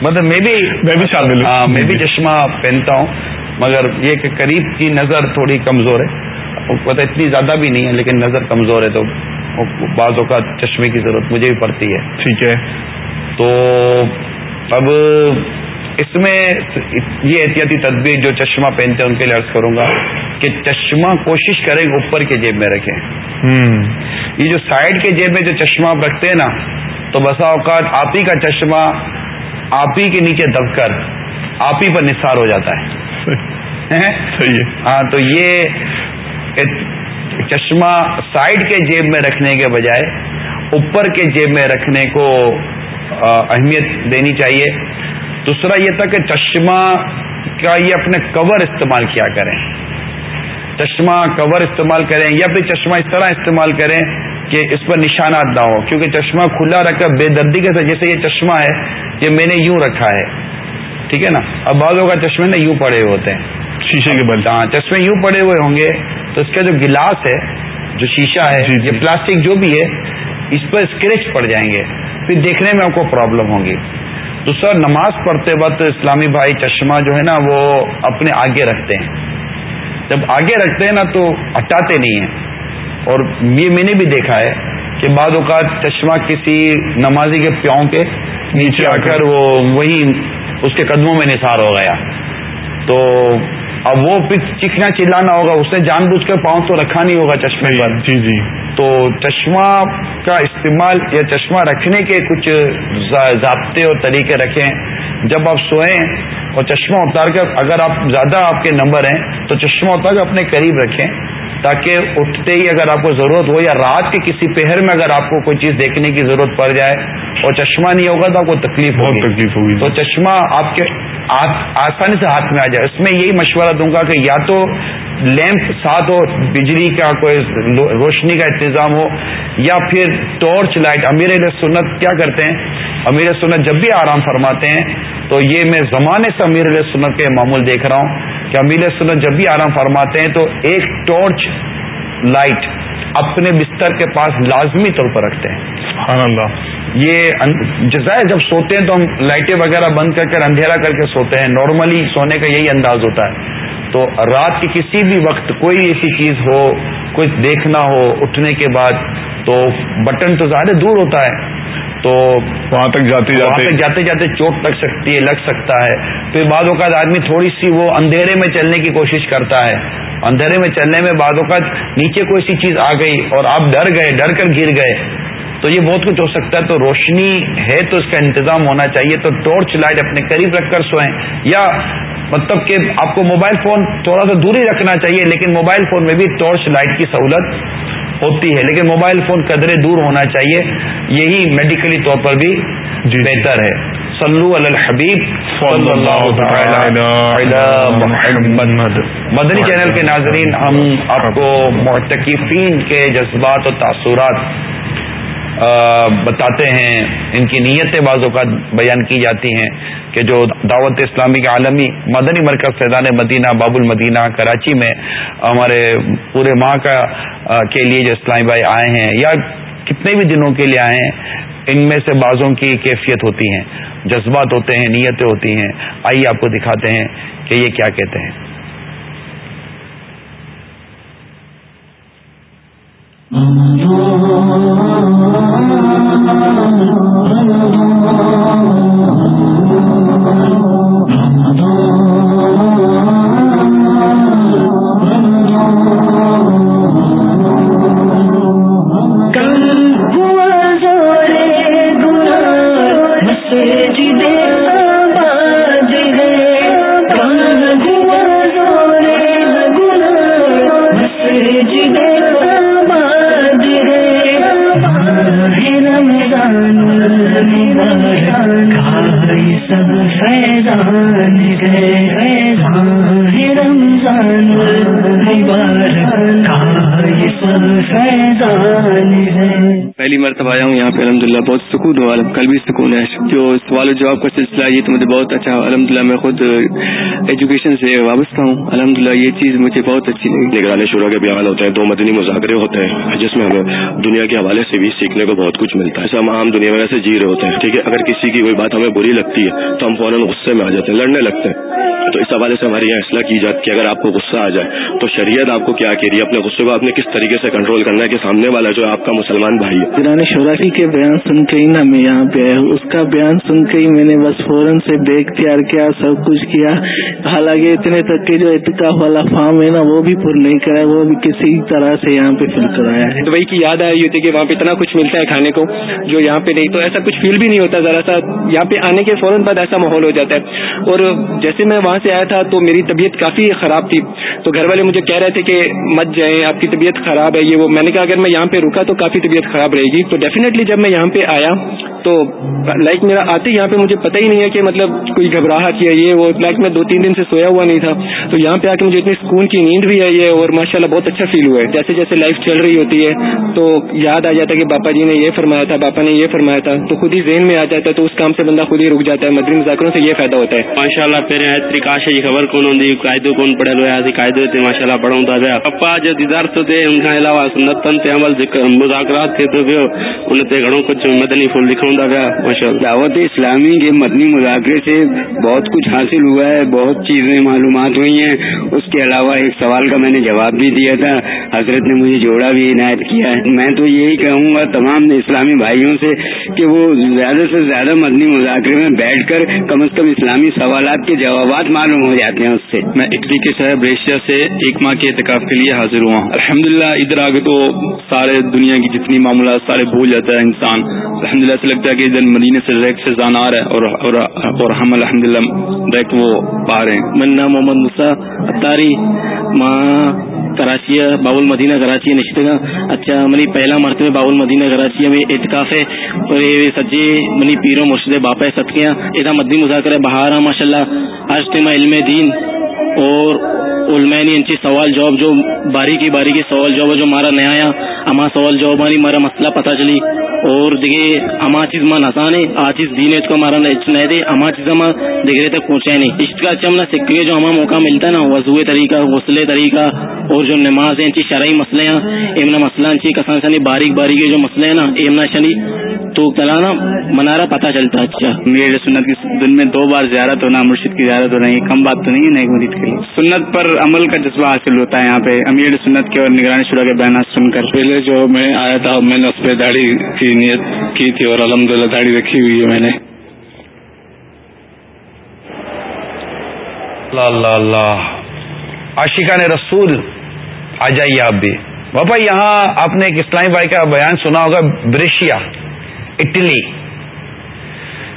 مطلب میں بھی میں بھی شامل ہاں میں بھی چشمہ پہنتا ہوں مگر یہ کہ قریب کی نظر تھوڑی کمزور ہے۔ پتہ اتنی زیادہ بھی نہیں ہے لیکن نظر کمزور ہے تو بعض اوقات چشمے کی ضرورت مجھے بھی پڑتی ہے۔ ٹھیک ہے۔ تو اب اس میں یہ احتیاطی تدبیر جو چشمہ پہنتے ہیں ان کے لیے عرض کروں گا کہ چشمہ کوشش کریں اوپر کے جیب میں رکھیں۔ یہ جو سائڈ کے جیب میں جو چشمہ آپ رکھتے ہیں نا تو بسا اوقات آپ ہی کا چشمہ آپ ہی کے نیچے دب کر آپ ہی پر نثار ہو جاتا ہے۔ ہاں تو یہ چشمہ سائڈ کے جیب میں رکھنے کے بجائے اوپر کے جیب میں رکھنے کو اہمیت دینی چاہیے۔ دوسرا یہ تھا کہ چشمہ کا یہ اپنے کور استعمال کیا کریں۔ چشمہ کور استعمال کریں یا پھر چشمہ اس طرح استعمال کریں کہ اس پر نشانات نہ ہو کیونکہ چشمہ کھلا رکھ کر بے دردی کے ساتھ جیسے یہ چشمہ ہے یہ میں نے یوں رکھا ہے۔ ٹھیک ہے نا؟ اب بعضوں کا چشمے نا یوں پڑے ہوتے ہیں۔ شیشے کے بل۔ ہاں چشمے یوں پڑے ہوئے ہوں گے تو اس کا جو گلاس ہے جو شیشہ ہے جی، جی۔ یہ پلاسٹک جو بھی ہے اس پر اسکریچ پڑ جائیں گے۔ پھر دیکھنے میں آپ کو پرابلم ہوگی۔ تو سر نماز پڑھتے وقت اسلامی بھائی چشمہ جو ہے نا وہ اپنے آگے رکھتے ہیں۔ جب آگے رکھتے ہیں نا تو ہٹاتے نہیں ہیں۔ اور یہ میں نے بھی دیکھا ہے کہ بعض اوقات چشمہ کسی نمازی کے پیاؤں کے نیچے آ کر وہ وہی اس کے قدموں میں نثار ہو گیا۔ تو اب وہ پھر چکنا چلانا ہوگا اس نے جان بوجھ کر پاؤں تو رکھا نہیں ہوگا چشمے پر۔ جی جی تو چشمہ کا استعمال یا چشمہ رکھنے کے کچھ ضابطے اور طریقے رکھیں۔ جب آپ سوئیں اور چشمہ اتار کر اگر آپ زیادہ آپ کے نمبر ہیں تو چشمہ اتار کر اپنے قریب رکھیں۔ تاکہ اٹھتے ہی اگر آپ کو ضرورت ہو یا رات کے کسی پہر میں اگر آپ کو کوئی چیز دیکھنے کی ضرورت پڑ جائے اور چشمہ نہیں ہوگا تو آپ کو تکلیف ہوگی۔ تکلیف ہوگی۔ تو چشمہ آپ کے آسانی سے ہاتھ میں آ جائے۔ اس میں یہی مشورہ دوں گا کہ یا تو لیمپ ساتھ ہو بجلی کا کوئی روشنی کا انتظام ہو یا پھر ٹارچ لائٹ۔ امیر سنت کیا کرتے ہیں؟ امیر سنت جب بھی آرام فرماتے ہیں تو یہ میں زمانے سے امیر سنت کے معمول دیکھ رہا ہوں کہ امیر سنت جب بھی آرام فرماتے ہیں تو ایک ٹارچ لائٹ اپنے بستر کے پاس لازمی طور پر رکھتے ہیں۔ سبحان اللہ۔ یہ جزائر جب سوتے ہیں تو ہم لائٹیں وغیرہ بند کر کر اندھیرا کر کے سوتے ہیں۔ نارملی سونے کا یہی انداز ہوتا ہے۔ تو رات کے کسی بھی وقت کوئی ایسی چیز ہو کوئی دیکھنا ہو اٹھنے کے بعد تو بٹن تو زیادہ دور ہوتا ہے۔ تو وہاں تک جاتے جاتے تک جاتے جاتے چوٹ لگ سکتی ہے لگ سکتا ہے۔ پھر بعض اوقات آدمی تھوڑی سی وہ اندھیرے میں چلنے کی کوشش کرتا ہے۔ اندھیرے میں چلنے میں بعض اوقات نیچے کوئی سی چیز آ گئی اور آپ ڈر گئے ڈر کر گر گئے۔ تو یہ بہت کچھ ہو سکتا ہے۔ تو روشنی ہے تو اس کا انتظام ہونا چاہیے۔ تو ٹارچ لائٹ اپنے قریب رکھ کر سوئیں۔ یا مطلب کہ آپ کو موبائل فون تھوڑا سا دوری رکھنا چاہیے لیکن موبائل فون میں بھی ٹارچ لائٹ کی سہولت ہوتی ہے۔ لیکن موبائل فون قدرے دور ہونا چاہیے یہی میڈیکلی طور پر بھی جی بہتر ہے۔ صلو علی الحبیب صلی اللہ مدنی چینل کے ناظرین ہم آپ کو معتکفین کے جذبات و تاثرات بتاتے ہیں، ان کی نیتیں بعض اوقات بیان کی جاتی ہیں کہ جو دعوت اسلامی کے عالمی مدنی مرکز فیضان مدینہ، باب المدینہ، کراچی میں ہمارے پورے ماہ کا کے لیے جو اسلامی بھائی آئے ہیں یا کتنے بھی دنوں کے لیے آئے ہیں، ان میں سے بازوں کی کیفیت ہوتی ہیں، جذبات ہوتے ہیں، نیتیں ہوتی ہیں۔ آئیے آپ کو دکھاتے ہیں کہ یہ کیا کہتے ہیں۔ جی شان کل بھی سکون ہے۔ جو سوال و جواب کا سلسلہ یہ تو مجھے بہت اچھا الحمد للہ میں خود ایجوکیشن سے وابستہ ہوں۔ الحمد للہ یہ چیز مجھے بہت اچھی لگی۔ نگرانی شورا کے بیان ہوتے ہیں دو مدنی مذاکرے ہوتے ہیں جس میں ہمیں دنیا کے حوالے سے بھی سیکھنے کو بہت کچھ ملتا ہے۔ ہم عام دنیا میں سے جی رہے ہوتے ہیں ٹھیک ہے؟ اگر کسی کی کوئی بات ہمیں بری لگتی ہے تو ہم فوراً غصے میں آ جاتے ہیں لڑنے لگتے ہیں۔ تو اس حوالے سے ہماری یہاں اصلاح کی جاتی ہے اگر آپ کو غصہ آ جائے تو شریعت آپ کو کیا کہہ رہی ہے؟ اپنے غصے کو آپ نے کس طریقے سے کنٹرول کرنا ہے کہ سامنے والا جو آپ کا مسلمان بھائی ہے؟ گرانی شوراسی کے بیان سن کے ہی نا میں یہاں پہ آیا اس کا بیان سن کے ہی میں نے بس فوراً سے دیکھ تیار کیا سب کچھ کیا۔ حالانکہ اتنے تک کے جو اعتکاف والا فارم ہے نا وہ بھی پر نہیں کرا وہ بھی کسی طرح سے یہاں پہ فل کرایا ہے۔ دبئی کی یاد آئی ہوتی کہ وہاں پہ اتنا کچھ ملتا ہے کھانے کو جو یہاں پہ نہیں تو ایسا کچھ فیل بھی نہیں ہوتا۔ ذرا سا یہاں پہ آنے کے فوراً بعد ایسا ماحول ہو جاتا ہے۔ اور جیسے میں وہاں سے آیا تھا تو میری طبیعت کافی خراب تھی۔ تو گھر والے مجھے کہہ رہے تھے کہ مت جائیں، آپ کی طبیعت خراب ہے، یہ وہ۔ میں نے کہا اگر میں یہاں پہ رکا تو کافی طبیعت خراب رہے گی۔ تو ڈیفینیٹلی جب میں یہاں پہ آیا تو لائک میرا آتے یہاں پہ مجھے پتہ ہی نہیں ہے کہ مطلب کوئی گھبراہٹ یا یہ وہ۔ لائک میں دو تین دن سے سویا ہوا نہیں تھا۔ تو یہاں پہ آ کے مجھے اتنی سکون کی نیند بھی آئی ہے اور ماشاء اللہ بہت اچھا فیل ہوا ہے۔ جیسے جیسے لائف چل رہی ہوتی ہے تو یاد آ جاتا ہے کہ باپا جی نے یہ فرمایا تھا، باپا نے یہ فرمایا تھا۔ تو خود ہی ذہن میں آ جاتا ہے تو اس کام سے بندہ خود ہی رک جاتا ہے۔ مدری مذاکروں سے یہ فائدہ ہوتا ہے۔ ماشاء اللہ پہلے تریکاش کی خبر کون ہوتی قائدوں کون پڑھے ہوئے قائدے تھے ماشاء اللہ پڑھوں تھا پپا جو دیدار تو تھے ان کے علاوہ سنتن سے عمل مذاکرات تھے تو ان سے گھڑوں کچھ مدنی پھول دکھاؤں تھا ماشاء اللہ دعوت اسلامی کے مدنی مذاکرے سے بہت کچھ حاصل ہوا ہے بہت چیزیں معلومات ہوئی ہیں۔ اس کے علاوہ ایک سوال کا میں نے جواب بھی دیا تھا۔ حضرت نے مجھے جوڑا بھی عنایت کیا ہے۔ میں تو یہی کہوں گا تمام اسلامی بھائیوں سے کہ وہ زیادہ سے زیادہ مدنی مذاکرے میں بیٹھ کر کم از کم اسلامی سوالات کے جوابات معلوم ہو جاتے ہیں اس سے۔ میں اٹلی کے شہر بریشیا سے ایک ماہ کے اعتکاف کے لیے حاضر ہوا ہوں۔ الحمد للہ ادھر آگے تو سارے دنیا کی جتنی معاملات سارے بھول جاتا ہے انسان۔ الحمد للہ سے لگتا ہے کہ ادھر مدینے سے ریک سے جانا آ رہا ہے اور, اور, اور ہم الحمد للہ ریک وہ پا رہے ہیں۔ من نام محمد مسا اتاری ماں کراچی باول مدینہ کراچی نشتے اچھا منی پہلا مرتبہ باول مدینہ کراچی میں اعتکاف ہے۔ اور یہ منی پیروں مرشد باپا صدقیاں۔ ادا مدنی مذاکرہ، بہار ماشاء اللہ آج تما علم دین اور علمینی انچی سوال جواب جو باریکی باریکی سوال جواب جو مارا نیا آیا اما سوال جواب ماری مارا مسئلہ پتہ چلی۔ اور دیکھے اما چیز ماں نسانے آ چیز دین اس کو مارا نہ دے اما چیز ہم دیکھ رہے تک پہنچے نہیں۔ عشق کا اچھا سکے جو ہمیں موقع ملتا ہے نا وضو طریقہ غسلے طریقہ اور جو نماز ہیں انچی شرعی مسئلے ہیں امنا مسئلہ انچی کسان سنی باریک باریک جو مسئلے ہیں نا امنا شنی تو کلانا منارا پتہ چلتا اچھا۔ میرے سنت کی دن میں دو بار زیارت ہونا مرشد کی زیارت ہونا یہ کم بات تو نہیں ہے نیک مرید کے لیے۔ سنت پر عمل کا جذبہ حاصل ہوتا ہے یہاں پہ۔ امیر سنت کے اور نگرانی شورا کے بیانات سن کر۔ پہلے جو میں آیا تھا میں نے اس پہ داڑھی کی نیت کی تھی اور الحمد للہ داڑھی رکھی ہوئی ہے میں نے۔ اللہ اللہ اللہ عاشقان رسول آ جائیے آپ بھی۔ بابا یہاں آپ نے ایک اسلامی بھائی کا بیان سنا ہوگا برشیا اٹلی۔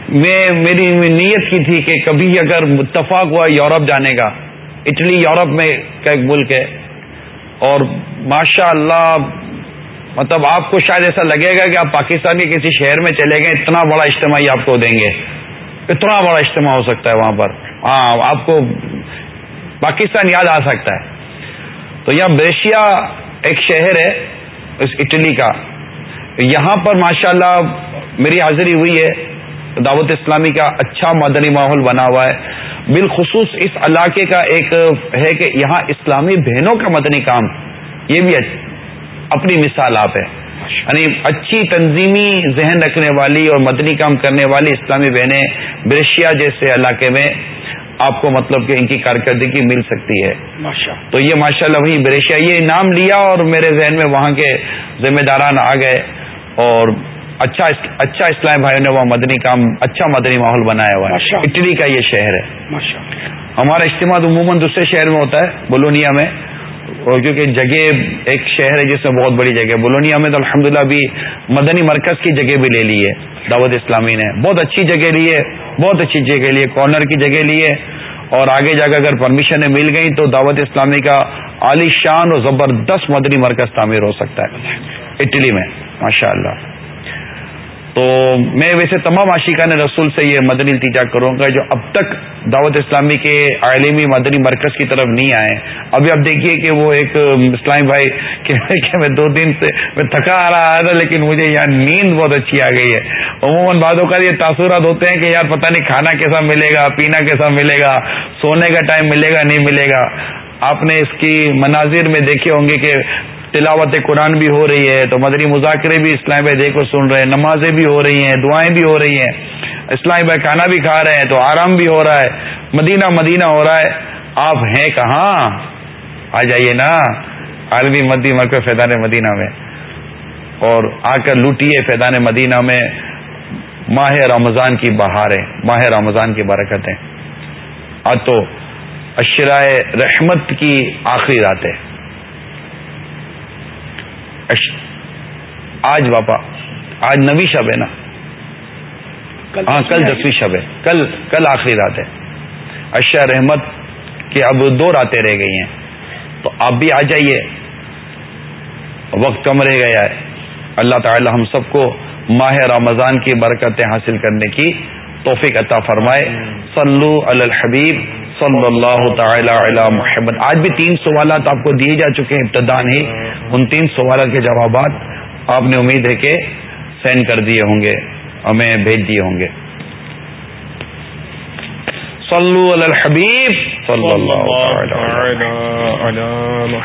میں میری نیت کی تھی کہ کبھی اگر متفق ہوا یورپ جانے کا اٹلی، یورپ میں کا ایک ملک ہے۔ اور ماشاء اللہ مطلب آپ کو شاید ایسا لگے گا کہ آپ پاکستان کے کسی شہر میں چلے گئے، اتنا بڑا اجتماعی آپ کو دیں گے۔ اتنا بڑا اجتماع ہو سکتا ہے وہاں پر۔ ہاں آپ کو پاکستان یاد آ سکتا ہے۔ تو یہاں بریشیا ایک شہر ہے، اس اٹلی کا۔ یہاں پر ماشاء اللہ میری حاضری ہوئی ہے۔ دعوت اسلامی کا اچھا مدنی ماحول بنا ہوا ہے۔ بالخصوص اس علاقے کا ایک ہے کہ یہاں اسلامی بہنوں کا مدنی کام یہ بھی اپنی مثال آپ ہے۔ یعنی اچھی تنظیمی ذہن رکھنے والی اور مدنی کام کرنے والی اسلامی بہنیں برشیا جیسے علاقے میں آپ کو مطلب کہ ان کی کارکردگی مل سکتی ہے۔ تو یہ ماشاء اللہ وہی بریشیا یہ انعام لیا اور میرے ذہن میں وہاں کے ذمہ داران آ گئے اور اچھا اچھا اسلام بھائی نے وہ مدنی کام اچھا مدنی ماحول بنایا ہوا ہے۔ اٹلی کا یہ شہر ہے۔ ہمارا اجتماع عموماً دوسرے شہر میں ہوتا ہے بولونیا میں۔ اور کیونکہ جگہ ایک شہر ہے جس میں بہت بڑی جگہ بولونیا میں تو الحمد للہ مدنی مرکز کی جگہ بھی لے لی ہے۔ دعوت اسلامی نے بہت اچھی جگہ لی ہے بہت اچھی جگہ لی ہے کارنر کی جگہ لی ہے۔ اور آگے جا کر اگر پرمیشنیں مل گئیں تو دعوت اسلامی کا عالی شان اور زبردست مدنی مرکز تعمیر ہو سکتا ہے۔ اٹلی میں ماشاء اللہ تو میں ویسے تمام عاشقان رسول سے یہ مدنی التجا کروں گا جو اب تک دعوت اسلامی کے عالمی مدنی مرکز کی طرف نہیں آئے ابھی اب دیکھیے کہ وہ ایک اسلامی بھائی کہ میں دو دن سے میں تھکا آ رہا تھا لیکن مجھے یہاں نیند بہت اچھی آ گئی ہے۔ عموماً بعدوں کا یہ تاثرات ہوتے ہیں کہ یار پتہ نہیں کھانا کیسا ملے گا، پینا کیسا ملے گا، سونے کا ٹائم ملے گا، نہیں ملے گا۔ آپ نے اس کی مناظر میں دیکھے ہوں گے کہ تلاوت قرآن بھی ہو رہی ہے، تو مدری مذاکرے بھی اسلام بھائی دیکھو سن رہے ہیں، نمازیں بھی ہو رہی ہیں، دعائیں بھی ہو رہی ہیں۔ اسلام بھائی کھانا بھی کھا رہے ہیں، تو آرام بھی ہو رہا ہے۔ مدینہ مدینہ ہو رہا ہے۔ آپ ہیں کہاں؟ آ جائیے نا۔ عالمی مدی مرکز فیضان مدینہ میں۔ اور آ کر لوٹیے فیضان مدینہ میں۔ ماہ رمضان کی بہاریں، ماہ رمضان کی برکتیں۔ آج تو اشرائے رحمت کی آخری راتیں۔ آج باپا آج نوی شب ہے نا۔ ہاں کل دسویں شب ہے۔ کل کل آخری رات ہے۔ اشیا رحمت کی اب دو راتیں رہ گئی ہیں۔ تو آپ بھی آ جائیے۔ وقت کم رہ گیا ہے۔ اللہ تعالی ہم سب کو ماہ رمضان کی برکتیں حاصل کرنے کی توفیق عطا فرمائے۔ صلو علی الحبیب۔ صلی اللہ تعالی علی محمد۔ آج بھی تین سوالات آپ کو دیے جا چکے ہیں ابتدان ہی ان تین سوالات کے جوابات آپ نے امید ہے کہ سینڈ کر دیے ہوں گے، ہمیں بھیج دیے ہوں گے۔ صلو علی الحبیب، صلی اللہ تعالی علی